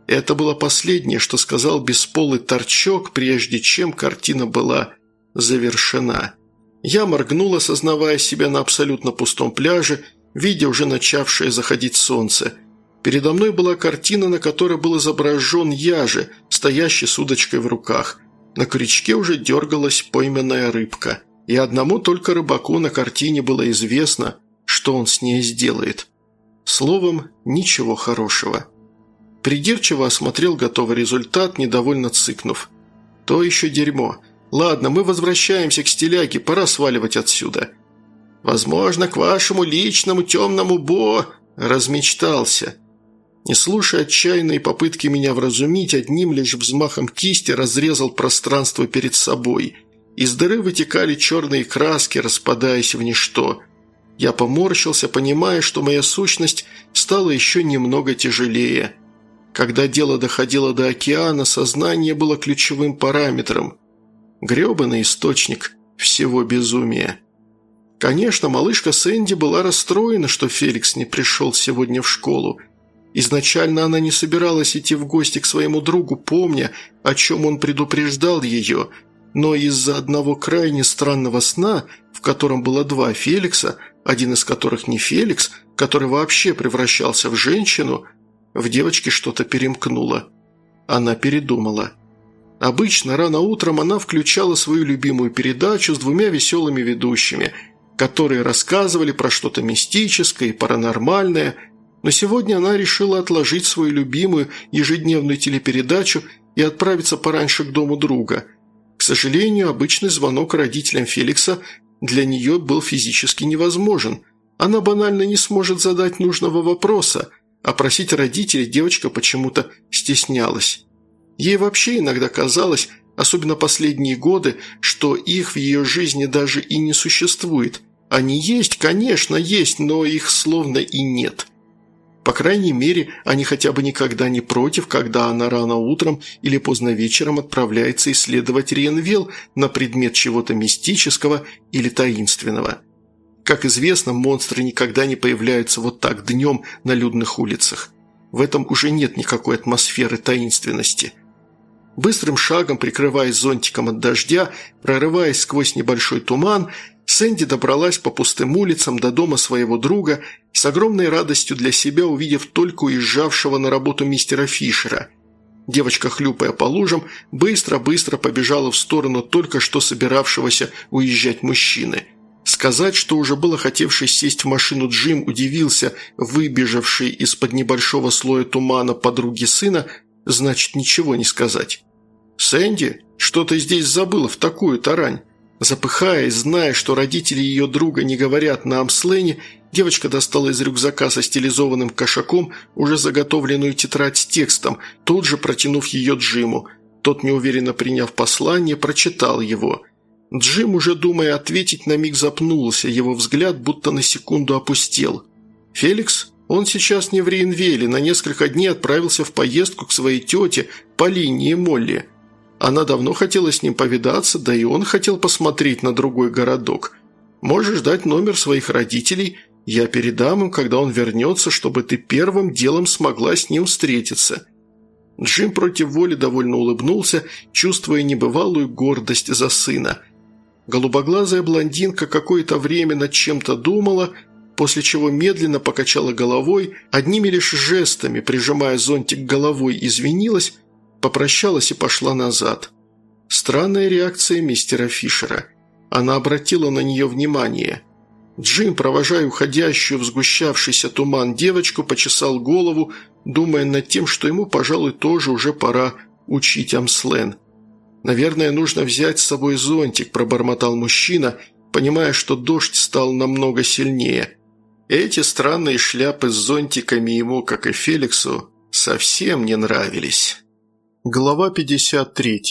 Это было последнее, что сказал бесполый торчок, прежде чем картина была завершена. Я моргнул, осознавая себя на абсолютно пустом пляже, видя уже начавшее заходить солнце – Передо мной была картина, на которой был изображен я же, стоящий с удочкой в руках. На крючке уже дергалась пойменная рыбка. И одному только рыбаку на картине было известно, что он с ней сделает. Словом, ничего хорошего. Придирчиво осмотрел готовый результат, недовольно цыкнув. «То еще дерьмо. Ладно, мы возвращаемся к стиляге, пора сваливать отсюда». «Возможно, к вашему личному темному бо...» Размечтался. Не слушая отчаянные попытки меня вразумить, одним лишь взмахом кисти разрезал пространство перед собой. Из дыры вытекали черные краски, распадаясь в ничто. Я поморщился, понимая, что моя сущность стала еще немного тяжелее. Когда дело доходило до океана, сознание было ключевым параметром. Гребаный источник всего безумия. Конечно, малышка Сэнди была расстроена, что Феликс не пришел сегодня в школу, Изначально она не собиралась идти в гости к своему другу, помня, о чем он предупреждал ее, но из-за одного крайне странного сна, в котором было два Феликса, один из которых не Феликс, который вообще превращался в женщину, в девочке что-то перемкнуло. Она передумала. Обычно рано утром она включала свою любимую передачу с двумя веселыми ведущими, которые рассказывали про что-то мистическое и паранормальное – но сегодня она решила отложить свою любимую ежедневную телепередачу и отправиться пораньше к дому друга. К сожалению, обычный звонок родителям Феликса для нее был физически невозможен. Она банально не сможет задать нужного вопроса, а просить родителей девочка почему-то стеснялась. Ей вообще иногда казалось, особенно последние годы, что их в ее жизни даже и не существует. Они есть, конечно, есть, но их словно и нет – по крайней мере, они хотя бы никогда не против, когда она рано утром или поздно вечером отправляется исследовать Ренвилл на предмет чего-то мистического или таинственного. Как известно, монстры никогда не появляются вот так днем на людных улицах. В этом уже нет никакой атмосферы таинственности. Быстрым шагом, прикрываясь зонтиком от дождя, прорываясь сквозь небольшой туман, Сэнди добралась по пустым улицам до дома своего друга, с огромной радостью для себя увидев только уезжавшего на работу мистера Фишера. Девочка, хлюпая по лужам, быстро-быстро побежала в сторону только что собиравшегося уезжать мужчины. Сказать, что уже было хотевший сесть в машину Джим, удивился, выбежавший из-под небольшого слоя тумана подруги сына, значит ничего не сказать. «Сэнди, что ты здесь забыла в такую тарань?» Запыхаясь, зная, что родители ее друга не говорят на амслене, девочка достала из рюкзака со стилизованным кошаком уже заготовленную тетрадь с текстом, тут же протянув ее Джиму. Тот, неуверенно приняв послание, прочитал его. Джим, уже думая ответить, на миг запнулся, его взгляд будто на секунду опустел. «Феликс? Он сейчас не в Рейнвеле, на несколько дней отправился в поездку к своей тете по линии Молли. Она давно хотела с ним повидаться, да и он хотел посмотреть на другой городок. Можешь дать номер своих родителей, я передам им, когда он вернется, чтобы ты первым делом смогла с ним встретиться». Джим против воли довольно улыбнулся, чувствуя небывалую гордость за сына – Голубоглазая блондинка какое-то время над чем-то думала, после чего медленно покачала головой, одними лишь жестами, прижимая зонтик головой, извинилась, попрощалась и пошла назад. Странная реакция мистера Фишера. Она обратила на нее внимание. Джим, провожая уходящую в сгущавшийся туман девочку, почесал голову, думая над тем, что ему, пожалуй, тоже уже пора учить Амслен. «Наверное, нужно взять с собой зонтик», – пробормотал мужчина, понимая, что дождь стал намного сильнее. Эти странные шляпы с зонтиками ему, как и Феликсу, совсем не нравились. Глава 53.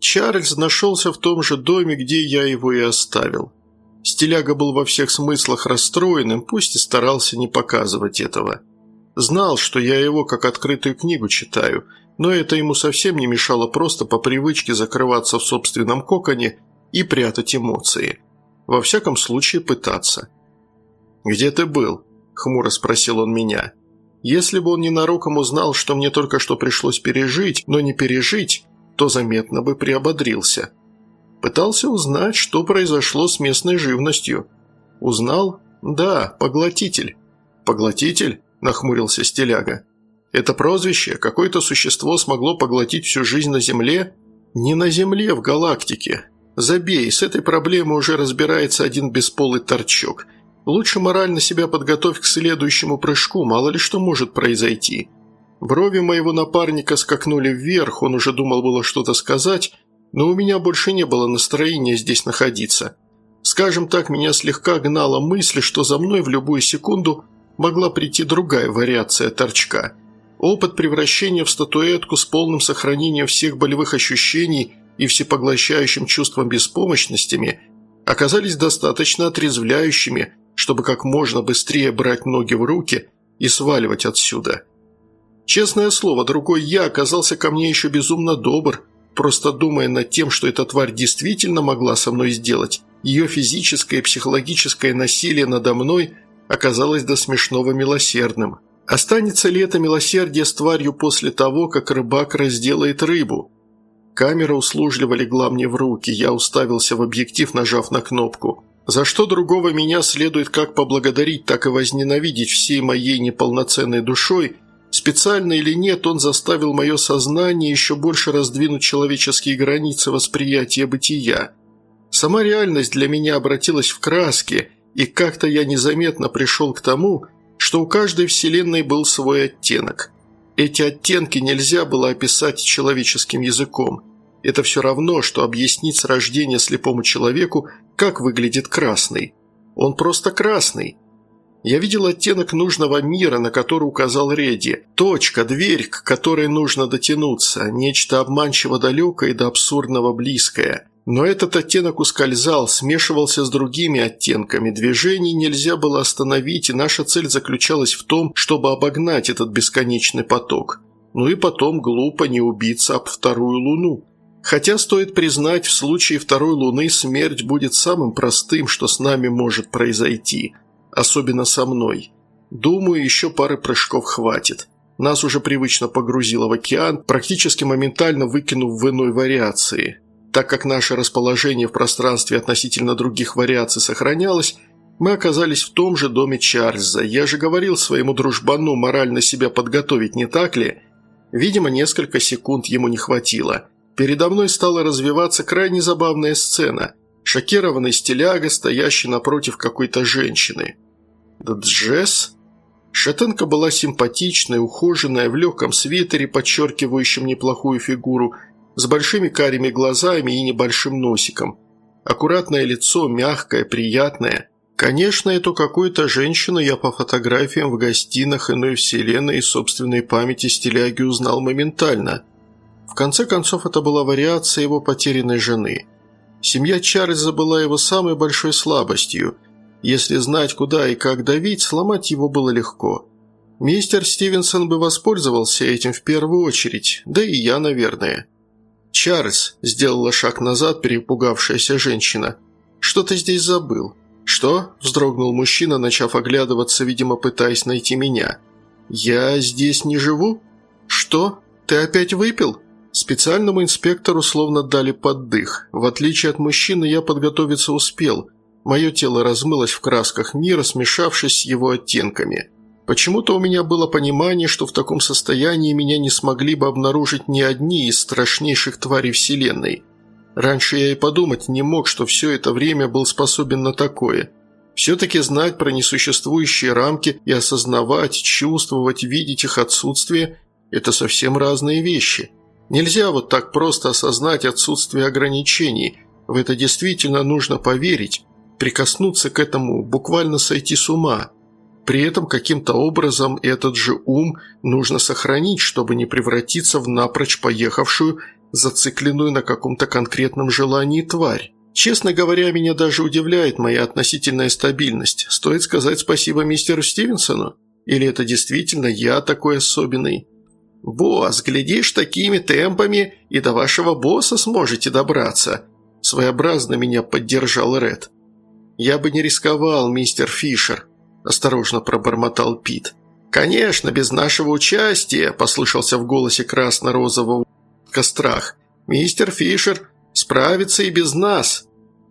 Чарльз нашелся в том же доме, где я его и оставил. Стиляга был во всех смыслах расстроенным, пусть и старался не показывать этого. Знал, что я его как открытую книгу читаю – но это ему совсем не мешало просто по привычке закрываться в собственном коконе и прятать эмоции. Во всяком случае, пытаться. «Где ты был?» – хмуро спросил он меня. Если бы он ненароком узнал, что мне только что пришлось пережить, но не пережить, то заметно бы приободрился. Пытался узнать, что произошло с местной живностью. Узнал? Да, поглотитель. «Поглотитель?» – нахмурился Стиляга. Это прозвище какое-то существо смогло поглотить всю жизнь на Земле? Не на Земле, в галактике. Забей, с этой проблемой уже разбирается один бесполый торчок. Лучше морально себя подготовь к следующему прыжку, мало ли что может произойти. Брови моего напарника скакнули вверх, он уже думал было что-то сказать, но у меня больше не было настроения здесь находиться. Скажем так, меня слегка гнала мысль, что за мной в любую секунду могла прийти другая вариация торчка – Опыт превращения в статуэтку с полным сохранением всех болевых ощущений и всепоглощающим чувством беспомощностями оказались достаточно отрезвляющими, чтобы как можно быстрее брать ноги в руки и сваливать отсюда. Честное слово, другой я оказался ко мне еще безумно добр, просто думая над тем, что эта тварь действительно могла со мной сделать. Ее физическое и психологическое насилие надо мной оказалось до смешного милосердным. Останется ли это милосердие с тварью после того, как рыбак разделает рыбу? Камера услужливо легла мне в руки, я уставился в объектив, нажав на кнопку. За что другого меня следует как поблагодарить, так и возненавидеть всей моей неполноценной душой, специально или нет, он заставил мое сознание еще больше раздвинуть человеческие границы восприятия бытия. Сама реальность для меня обратилась в краски, и как-то я незаметно пришел к тому, что у каждой вселенной был свой оттенок. Эти оттенки нельзя было описать человеческим языком. Это все равно, что объяснить с рождения слепому человеку, как выглядит красный. Он просто красный. Я видел оттенок нужного мира, на который указал Реди. Точка, дверь, к которой нужно дотянуться. Нечто обманчиво далекое и до абсурдного близкое. Но этот оттенок ускользал, смешивался с другими оттенками, движений нельзя было остановить, и наша цель заключалась в том, чтобы обогнать этот бесконечный поток. Ну и потом глупо не убиться об вторую луну. Хотя, стоит признать, в случае второй луны смерть будет самым простым, что с нами может произойти. Особенно со мной. Думаю, еще пары прыжков хватит. Нас уже привычно погрузило в океан, практически моментально выкинув в иной вариации. Так как наше расположение в пространстве относительно других вариаций сохранялось, мы оказались в том же доме Чарльза. Я же говорил своему дружбану морально себя подготовить, не так ли? Видимо, несколько секунд ему не хватило. Передо мной стала развиваться крайне забавная сцена. Шокированный стиляга, стоящий напротив какой-то женщины. Джесс? Шатенка была симпатичная, ухоженная, в легком свитере, подчеркивающем неплохую фигуру – с большими карими глазами и небольшим носиком. Аккуратное лицо, мягкое, приятное. Конечно, эту какую-то женщину я по фотографиям в гостинах иной вселенной и собственной памяти стиляги узнал моментально. В конце концов, это была вариация его потерянной жены. Семья Чарльза была его самой большой слабостью. Если знать, куда и как давить, сломать его было легко. Мистер Стивенсон бы воспользовался этим в первую очередь, да и я, наверное. «Чарльз», – сделала шаг назад перепугавшаяся женщина, – «что ты здесь забыл?» «Что?» – вздрогнул мужчина, начав оглядываться, видимо, пытаясь найти меня. «Я здесь не живу?» «Что? Ты опять выпил?» Специальному инспектору словно дали поддых. В отличие от мужчины, я подготовиться успел. Мое тело размылось в красках мира, смешавшись с его оттенками. Почему-то у меня было понимание, что в таком состоянии меня не смогли бы обнаружить ни одни из страшнейших тварей Вселенной. Раньше я и подумать не мог, что все это время был способен на такое. Все-таки знать про несуществующие рамки и осознавать, чувствовать, видеть их отсутствие – это совсем разные вещи. Нельзя вот так просто осознать отсутствие ограничений. В это действительно нужно поверить, прикоснуться к этому, буквально сойти с ума – при этом каким-то образом этот же ум нужно сохранить, чтобы не превратиться в напрочь поехавшую, зацикленную на каком-то конкретном желании тварь. Честно говоря, меня даже удивляет моя относительная стабильность. Стоит сказать спасибо мистеру Стивенсону? Или это действительно я такой особенный? «Босс, глядишь, такими темпами и до вашего босса сможете добраться», своеобразно меня поддержал Ред. «Я бы не рисковал, мистер Фишер», осторожно пробормотал Пит. «Конечно, без нашего участия», – послышался в голосе красно-розового страх. «Мистер Фишер справится и без нас».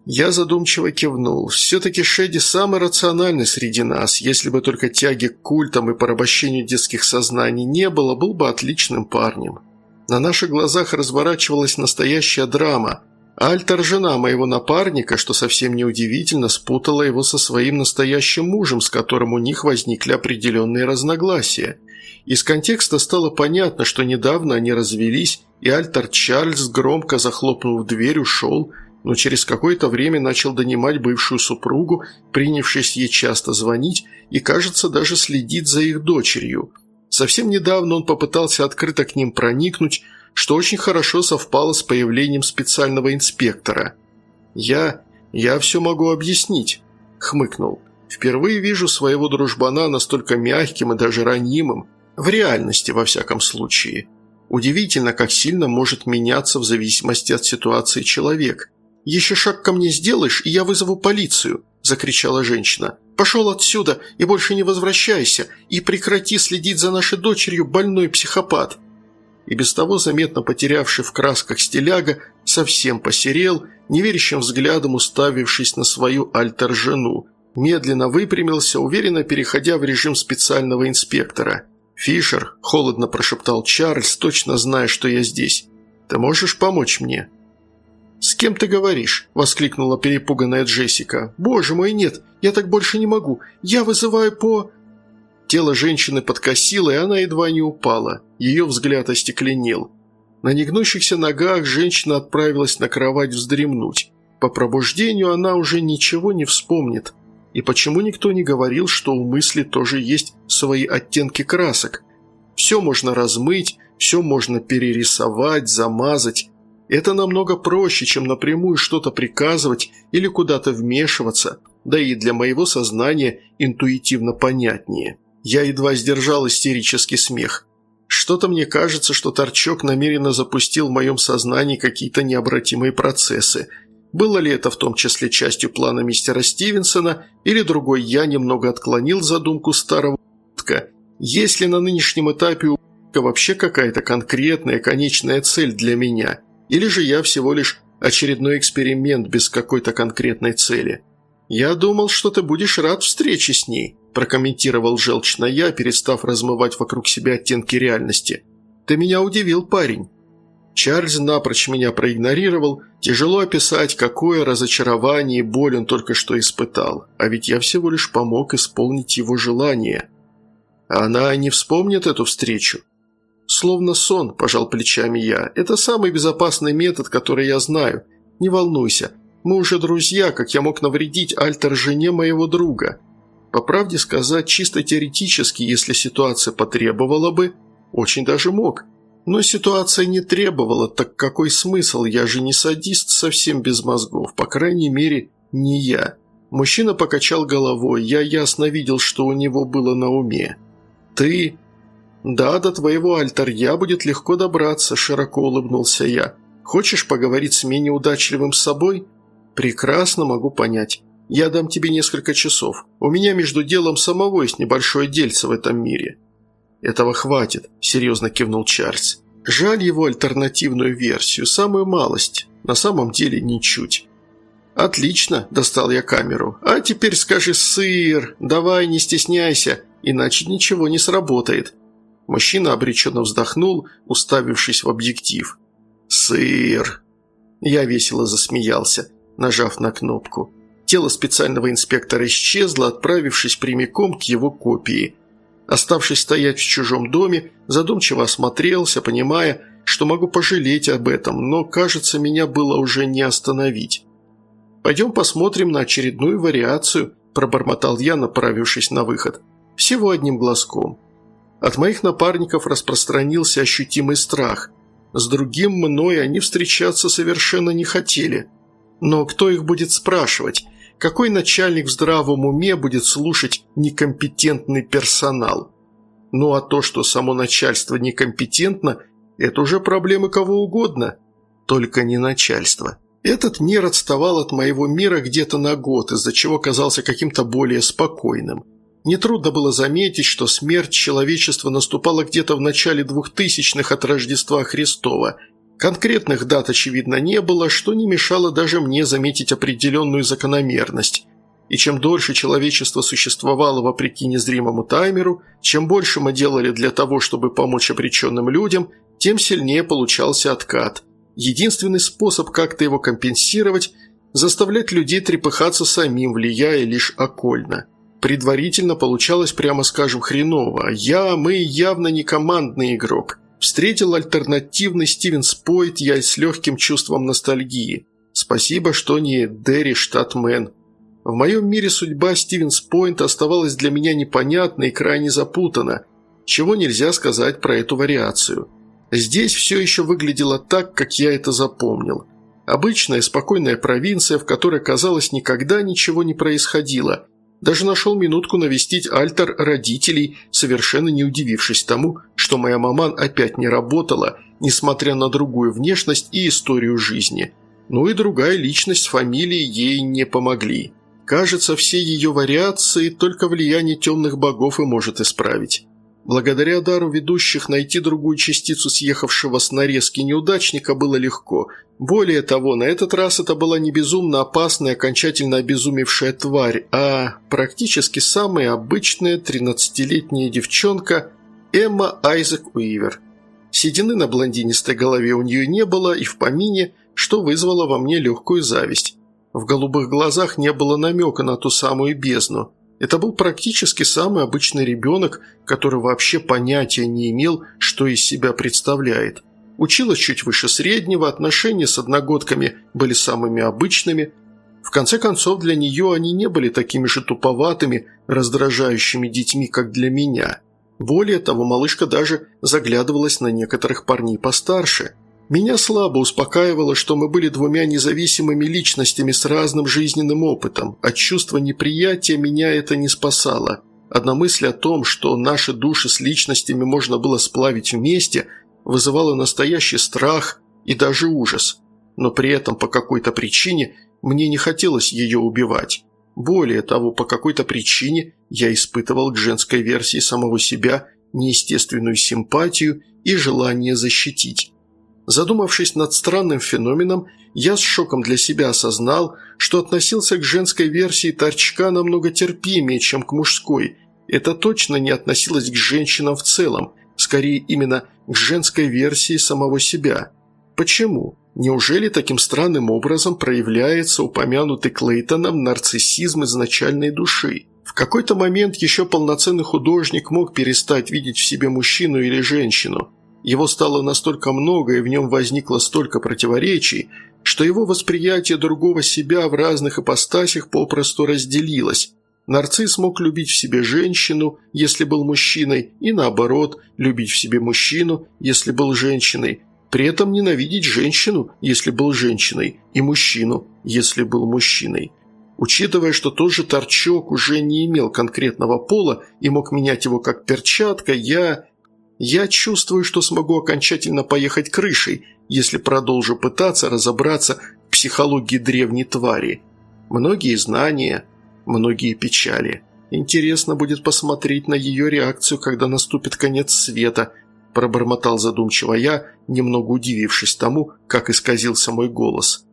Я задумчиво кивнул. Все-таки Шеди самый рациональный среди нас. Если бы только тяги к культам и порабощению детских сознаний не было, был бы отличным парнем. На наших глазах разворачивалась настоящая драма – Альтер – жена моего напарника, что совсем неудивительно, спутала его со своим настоящим мужем, с которым у них возникли определенные разногласия. Из контекста стало понятно, что недавно они развелись, и Альтер Чарльз, громко захлопнув дверь, ушел, но через какое-то время начал донимать бывшую супругу, принявшись ей часто звонить, и, кажется, даже следить за их дочерью. Совсем недавно он попытался открыто к ним проникнуть, что очень хорошо совпало с появлением специального инспектора. «Я... я все могу объяснить», – хмыкнул. «Впервые вижу своего дружбана настолько мягким и даже ранимым. В реальности, во всяком случае. Удивительно, как сильно может меняться в зависимости от ситуации человек. Еще шаг ко мне сделаешь, и я вызову полицию», – закричала женщина. «Пошел отсюда и больше не возвращайся, и прекрати следить за нашей дочерью, больной психопат» и без того заметно потерявший в красках стиляга, совсем посерел, неверящим взглядом уставившись на свою альтер-жену. Медленно выпрямился, уверенно переходя в режим специального инспектора. «Фишер», – холодно прошептал Чарльз, точно зная, что я здесь. «Ты можешь помочь мне?» «С кем ты говоришь?» – воскликнула перепуганная Джессика. «Боже мой, нет, я так больше не могу. Я вызываю по...» Тело женщины подкосило, и она едва не упала. Ее взгляд остекленел. На негнущихся ногах женщина отправилась на кровать вздремнуть. По пробуждению она уже ничего не вспомнит. И почему никто не говорил, что у мысли тоже есть свои оттенки красок? Все можно размыть, все можно перерисовать, замазать. Это намного проще, чем напрямую что-то приказывать или куда-то вмешиваться, да и для моего сознания интуитивно понятнее. Я едва сдержал истерический смех. Что-то мне кажется, что Торчок намеренно запустил в моем сознании какие-то необратимые процессы. Было ли это в том числе частью плана мистера Стивенсона, или другой я немного отклонил задумку старого утка? Есть ли на нынешнем этапе у вообще какая-то конкретная конечная цель для меня? Или же я всего лишь очередной эксперимент без какой-то конкретной цели? Я думал, что ты будешь рад встрече с ней прокомментировал желчно я, перестав размывать вокруг себя оттенки реальности. «Ты меня удивил, парень». Чарльз напрочь меня проигнорировал. Тяжело описать, какое разочарование и боль он только что испытал. А ведь я всего лишь помог исполнить его желание. Она не вспомнит эту встречу. «Словно сон», – пожал плечами я. «Это самый безопасный метод, который я знаю. Не волнуйся. Мы уже друзья, как я мог навредить альтер-жене моего друга. По правде сказать, чисто теоретически, если ситуация потребовала бы, очень даже мог. Но ситуация не требовала, так какой смысл? Я же не садист совсем без мозгов, по крайней мере, не я. Мужчина покачал головой, я ясно видел, что у него было на уме. «Ты...» «Да, до твоего альтарья будет легко добраться», – широко улыбнулся я. «Хочешь поговорить с менее удачливым собой?» «Прекрасно могу понять. Я дам тебе несколько часов. У меня между делом самого есть небольшое дельце в этом мире». «Этого хватит», – серьезно кивнул Чарльз. «Жаль его альтернативную версию, самую малость. На самом деле ничуть». «Отлично», – достал я камеру. «А теперь скажи «сыр», давай, не стесняйся, иначе ничего не сработает». Мужчина обреченно вздохнул, уставившись в объектив. «Сыр!» Я весело засмеялся, нажав на кнопку. Тело специального инспектора исчезло, отправившись прямиком к его копии. Оставшись стоять в чужом доме, задумчиво осмотрелся, понимая, что могу пожалеть об этом, но, кажется, меня было уже не остановить. «Пойдем посмотрим на очередную вариацию», – пробормотал я, направившись на выход. «Всего одним глазком». От моих напарников распространился ощутимый страх. С другим мной они встречаться совершенно не хотели. Но кто их будет спрашивать? Какой начальник в здравом уме будет слушать некомпетентный персонал? Ну а то, что само начальство некомпетентно, это уже проблемы кого угодно, только не начальство. Этот мир отставал от моего мира где-то на год, из-за чего казался каким-то более спокойным. Нетрудно было заметить, что смерть человечества наступала где-то в начале двухтысячных от Рождества Христова – Конкретных дат, очевидно, не было, что не мешало даже мне заметить определенную закономерность. И чем дольше человечество существовало вопреки незримому таймеру, чем больше мы делали для того, чтобы помочь обреченным людям, тем сильнее получался откат. Единственный способ как-то его компенсировать – заставлять людей трепыхаться самим, влияя лишь окольно. Предварительно получалось, прямо скажем, хреново. Я, мы явно не командный игрок – Встретил альтернативный Стивен Спойт я с легким чувством ностальгии. Спасибо, что не Дерри Штатмен. В моем мире судьба Стивен Спойнт оставалась для меня непонятной и крайне запутана, чего нельзя сказать про эту вариацию. Здесь все еще выглядело так, как я это запомнил. Обычная спокойная провинция, в которой, казалось, никогда ничего не происходило – даже нашел минутку навестить альтер родителей, совершенно не удивившись тому, что моя маман опять не работала, несмотря на другую внешность и историю жизни. Ну и другая личность фамилии ей не помогли. Кажется, все ее вариации только влияние темных богов и может исправить. Благодаря дару ведущих найти другую частицу съехавшего с нарезки неудачника было легко. Более того, на этот раз это была не безумно опасная, окончательно обезумевшая тварь, а практически самая обычная 13-летняя девчонка Эмма Айзек Уивер. Седины на блондинистой голове у нее не было и в помине, что вызвало во мне легкую зависть. В голубых глазах не было намека на ту самую бездну – это был практически самый обычный ребенок, который вообще понятия не имел, что из себя представляет. Училась чуть выше среднего, отношения с одногодками были самыми обычными. В конце концов, для нее они не были такими же туповатыми, раздражающими детьми, как для меня. Более того, малышка даже заглядывалась на некоторых парней постарше – меня слабо успокаивало, что мы были двумя независимыми личностями с разным жизненным опытом. От чувства неприятия меня это не спасало. Одна мысль о том, что наши души с личностями можно было сплавить вместе, вызывала настоящий страх и даже ужас. Но при этом по какой-то причине мне не хотелось ее убивать. Более того, по какой-то причине я испытывал к женской версии самого себя неестественную симпатию и желание защитить. Задумавшись над странным феноменом, я с шоком для себя осознал, что относился к женской версии торчка намного терпимее, чем к мужской. Это точно не относилось к женщинам в целом, скорее именно к женской версии самого себя. Почему? Неужели таким странным образом проявляется упомянутый Клейтоном нарциссизм изначальной души? В какой-то момент еще полноценный художник мог перестать видеть в себе мужчину или женщину – его стало настолько много, и в нем возникло столько противоречий, что его восприятие другого себя в разных ипостасях попросту разделилось. Нарцисс мог любить в себе женщину, если был мужчиной, и наоборот, любить в себе мужчину, если был женщиной, при этом ненавидеть женщину, если был женщиной, и мужчину, если был мужчиной. Учитывая, что тот же торчок уже не имел конкретного пола и мог менять его как перчатка, я... Я чувствую, что смогу окончательно поехать крышей, если продолжу пытаться разобраться в психологии древней твари. Многие знания, многие печали. Интересно будет посмотреть на ее реакцию, когда наступит конец света, пробормотал задумчиво я, немного удивившись тому, как исказился мой голос.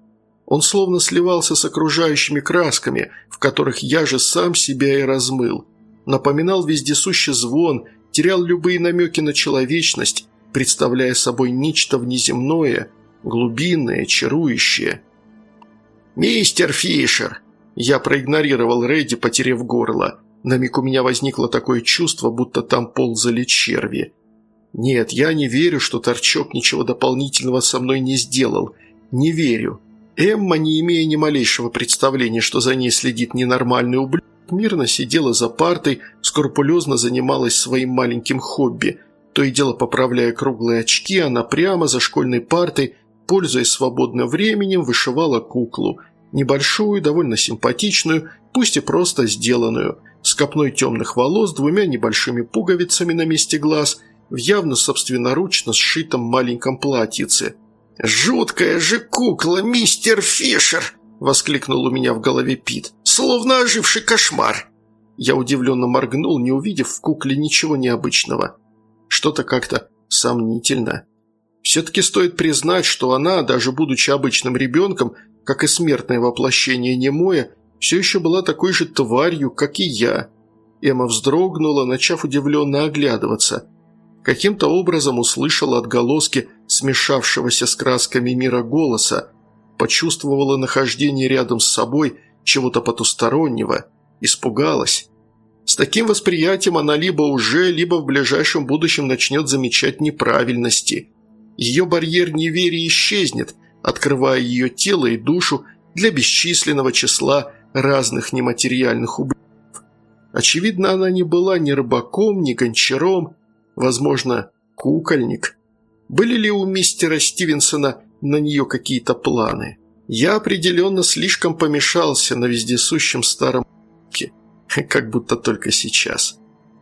Он словно сливался с окружающими красками, в которых я же сам себя и размыл. Напоминал вездесущий звон, терял любые намеки на человечность, представляя собой нечто внеземное, глубинное, чарующее. «Мистер Фишер!» Я проигнорировал Рэдди, потеряв горло. На миг у меня возникло такое чувство, будто там ползали черви. Нет, я не верю, что Торчок ничего дополнительного со мной не сделал. Не верю. Эмма, не имея ни малейшего представления, что за ней следит ненормальный ублюдок, мирно сидела за партой, скрупулезно занималась своим маленьким хобби. То и дело поправляя круглые очки, она прямо за школьной партой, пользуясь свободным временем, вышивала куклу – Небольшую, довольно симпатичную, пусть и просто сделанную, с копной темных волос, двумя небольшими пуговицами на месте глаз, в явно собственноручно сшитом маленьком платьице. «Жуткая же кукла, мистер Фишер!» – воскликнул у меня в голове Пит. «Словно оживший кошмар!» Я удивленно моргнул, не увидев в кукле ничего необычного. Что-то как-то сомнительно. Все-таки стоит признать, что она, даже будучи обычным ребенком, как и смертное воплощение немое, все еще была такой же тварью, как и я. Эмма вздрогнула, начав удивленно оглядываться. Каким-то образом услышала отголоски смешавшегося с красками мира голоса, почувствовала нахождение рядом с собой чего-то потустороннего, испугалась. С таким восприятием она либо уже, либо в ближайшем будущем начнет замечать неправильности. Ее барьер неверия исчезнет, открывая ее тело и душу для бесчисленного числа разных нематериальных ублюдков. Очевидно, она не была ни рыбаком, ни гончаром, возможно, кукольник. Были ли у мистера Стивенсона на нее какие-то планы? Я определенно слишком помешался на вездесущем старом как будто только сейчас.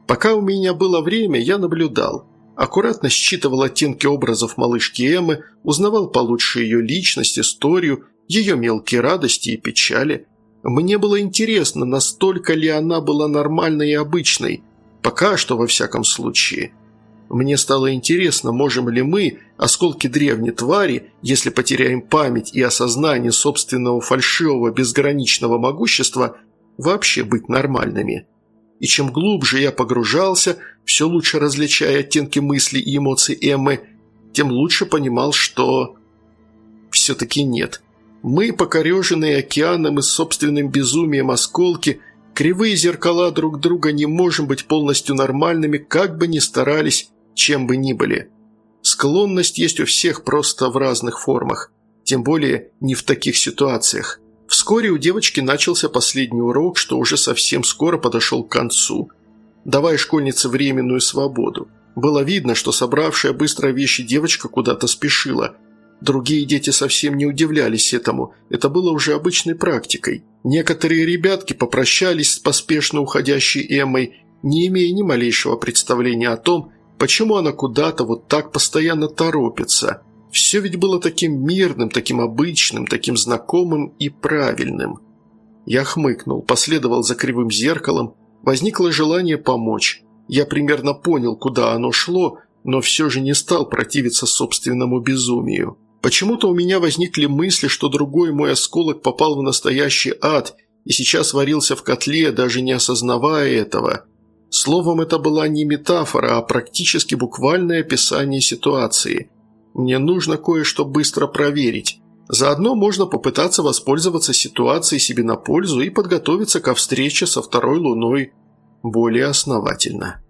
Пока у меня было время, я наблюдал – аккуратно считывал оттенки образов малышки Эммы, узнавал получше ее личность, историю, ее мелкие радости и печали. Мне было интересно, настолько ли она была нормальной и обычной, пока что во всяком случае. Мне стало интересно, можем ли мы, осколки древней твари, если потеряем память и осознание собственного фальшивого безграничного могущества, вообще быть нормальными. И чем глубже я погружался, все лучше различая оттенки мыслей и эмоций Эммы, тем лучше понимал, что... Все-таки нет. Мы, покореженные океаном и собственным безумием осколки, кривые зеркала друг друга не можем быть полностью нормальными, как бы ни старались, чем бы ни были. Склонность есть у всех просто в разных формах, тем более не в таких ситуациях. Вскоре у девочки начался последний урок, что уже совсем скоро подошел к концу, давая школьнице временную свободу. Было видно, что собравшая быстро вещи девочка куда-то спешила. Другие дети совсем не удивлялись этому, это было уже обычной практикой. Некоторые ребятки попрощались с поспешно уходящей Эммой, не имея ни малейшего представления о том, почему она куда-то вот так постоянно торопится – все ведь было таким мирным, таким обычным, таким знакомым и правильным. Я хмыкнул, последовал за кривым зеркалом, возникло желание помочь. Я примерно понял, куда оно шло, но все же не стал противиться собственному безумию. Почему-то у меня возникли мысли, что другой мой осколок попал в настоящий ад и сейчас варился в котле, даже не осознавая этого. Словом, это была не метафора, а практически буквальное описание ситуации – мне нужно кое-что быстро проверить. Заодно можно попытаться воспользоваться ситуацией себе на пользу и подготовиться ко встрече со второй луной более основательно.